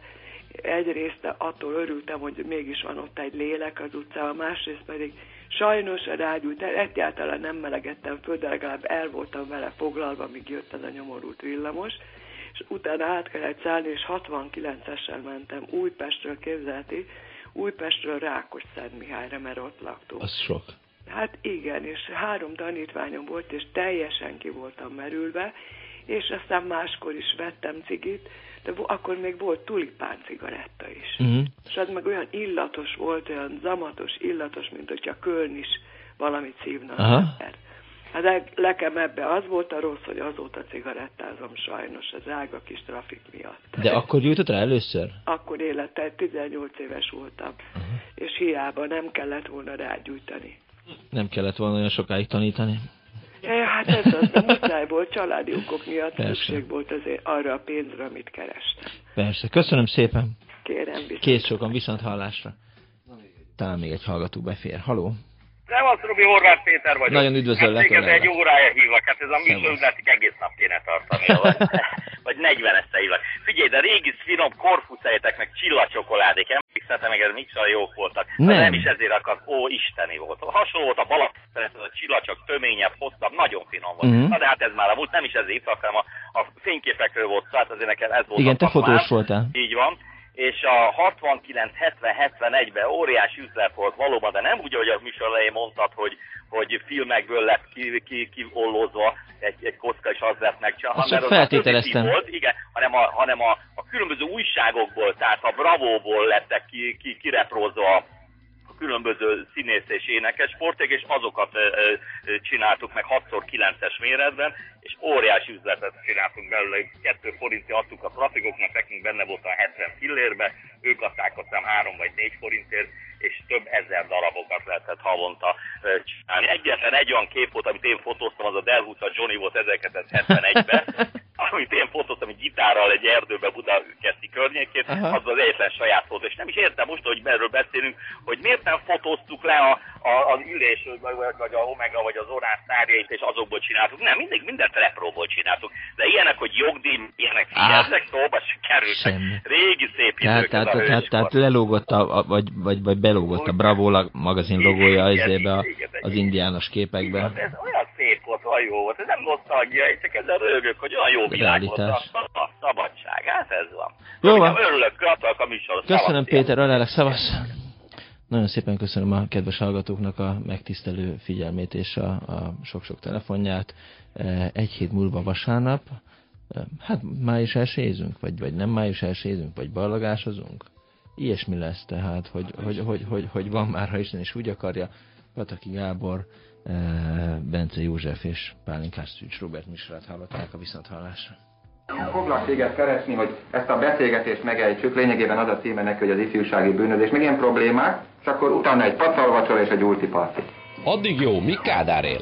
Egyrészt attól örültem, hogy mégis van ott egy lélek az utcában, másrészt pedig sajnos a rágyújt, egyáltalán nem melegettem föl, de legalább el voltam vele foglalva, míg jött ez a nyomorult villamos, és utána át kellett szállni, és 69-essel mentem Újpestről, képzelti, Újpestről Rákos Szent Mihályra, mert ott laktunk. Az sok. Hát igen, és három tanítványom volt, és teljesen ki voltam merülve, és aztán máskor is vettem cigit, de akkor még volt tulipán cigaretta is. Mhm. És az meg olyan illatos volt, olyan zamatos, illatos, mint hogyha Köln is valamit szívna az Aha. ember. Hát nekem ebbe az volt a rossz, hogy azóta cigarettázom sajnos az ága kis trafik miatt. De akkor gyújtott rá először? Akkor élete 18 éves voltam, és hiába nem kellett volna rágyújtani. Nem kellett volna olyan sokáig tanítani. Ja, hát ez az, de muszáj volt, családi okok miatt Persze. szükség volt azért arra a pénzre, amit kerestem. Persze. Köszönöm szépen. Kérem, viszont. Kész sokan, viszont hallásra. Talán még egy hallgató befér. Haló? Szevasz, Robi, Horváth Péter vagyok. Nagyon üdvözöllek, Hát egy órája hívlak, hát ez a műsor Szevasz. üzenetik egész nap kéne tartani. Vagy, vagy 40 eszeileg. Figyelj, de régi finom korfucejetek, meg csillacsokoládék, emlékszel meg, ez mik jók voltak. Nem. nem is ezért akar, ó, isteni volt. Hasonló volt a balat, ez a csillacsak töményebb, hosszabb, nagyon finom volt. Mhm. Na de hát ez már a múlt, nem is ezért hanem a, a fényképekről volt szó, hát azért nekem ez volt Igen, a te fotós voltál. Így van. És a 69, 70, 71-ben óriási üzlet volt valóban, de nem úgy, hogy a műsor elején mondtad, hogy, hogy filmekből lett ki, ki, kiollózva egy, egy kocka, és az lett megcsinálva. Azt hanem feltételeztem. Volt, igen, hanem, a, hanem a, a különböző újságokból, tehát a Bravóból lettek ki, ki, kireprózva különböző színész és énekes sporték, és azokat csináltuk meg 6x9-es méretben, és óriási üzletet csináltunk belőle. Kettő forintja adtuk a trafikoknak, nekünk benne volt a 70 fillérbe, ők adták azt hiszem 3 vagy 4 forintért, és több ezer darabokat lehetett havonta csinálni. Egyetlen egy olyan kép volt, amit én fotóztam, az a Delhusa Johnny volt 1971-ben, amit én fotóztam egy gitárral egy erdőbe Budakeszi környékén, Aha. az az egyetlen saját fotó. És nem is értem most, hogy erről beszélünk, hogy miért nem fotóztuk le a, a, az ülés, vagy, vagy a Omega, vagy az Orán szárjait, és azokból csináltuk. Nem, mindig mindent repróból csináltuk. De ilyenek, hogy jogdíj, ilyenek, Á. ezek szóba se kerültek. Semmi. Régi szép Tehát, idők, tehát, a tehát, hőskor. tehát lelógott, a, vagy, vagy, vagy belógott a Bravo magazin logója izébe a, az indiános képekbe. Ez olyan volt, olyan jó volt, ez nem nosztalgia, én csak ezzel rögök, hogy olyan jó világ volt a, a, szabadság, hát ez van. Jó van. Örülök, gratulálok a műsorhoz. Köszönöm Péter, alelek, szavasz! Nagyon szépen köszönöm a kedves hallgatóknak a megtisztelő figyelmét és a, sok-sok telefonját. Eh, Egy hét múlva vasárnap, eh, hát május elsőzünk, vagy, vagy nem május elsőzünk, vagy ballagásozunk. Ilyesmi lesz tehát, hogy, hogy, hogy, hogy, hogy van már, ha Isten is úgy akarja, Pataki Gábor, Bence József és Pálinkás Szűcs Robert Misrát hallották a viszonthallásra. Foglak téged keresni, hogy ezt a beszélgetést megejtsük, lényegében az a címe neki, hogy az ifjúsági bűnözés, meg ilyen problémák, és akkor utána egy pacalvacsora és egy ultiparti. Addig jó, mi Kádár él?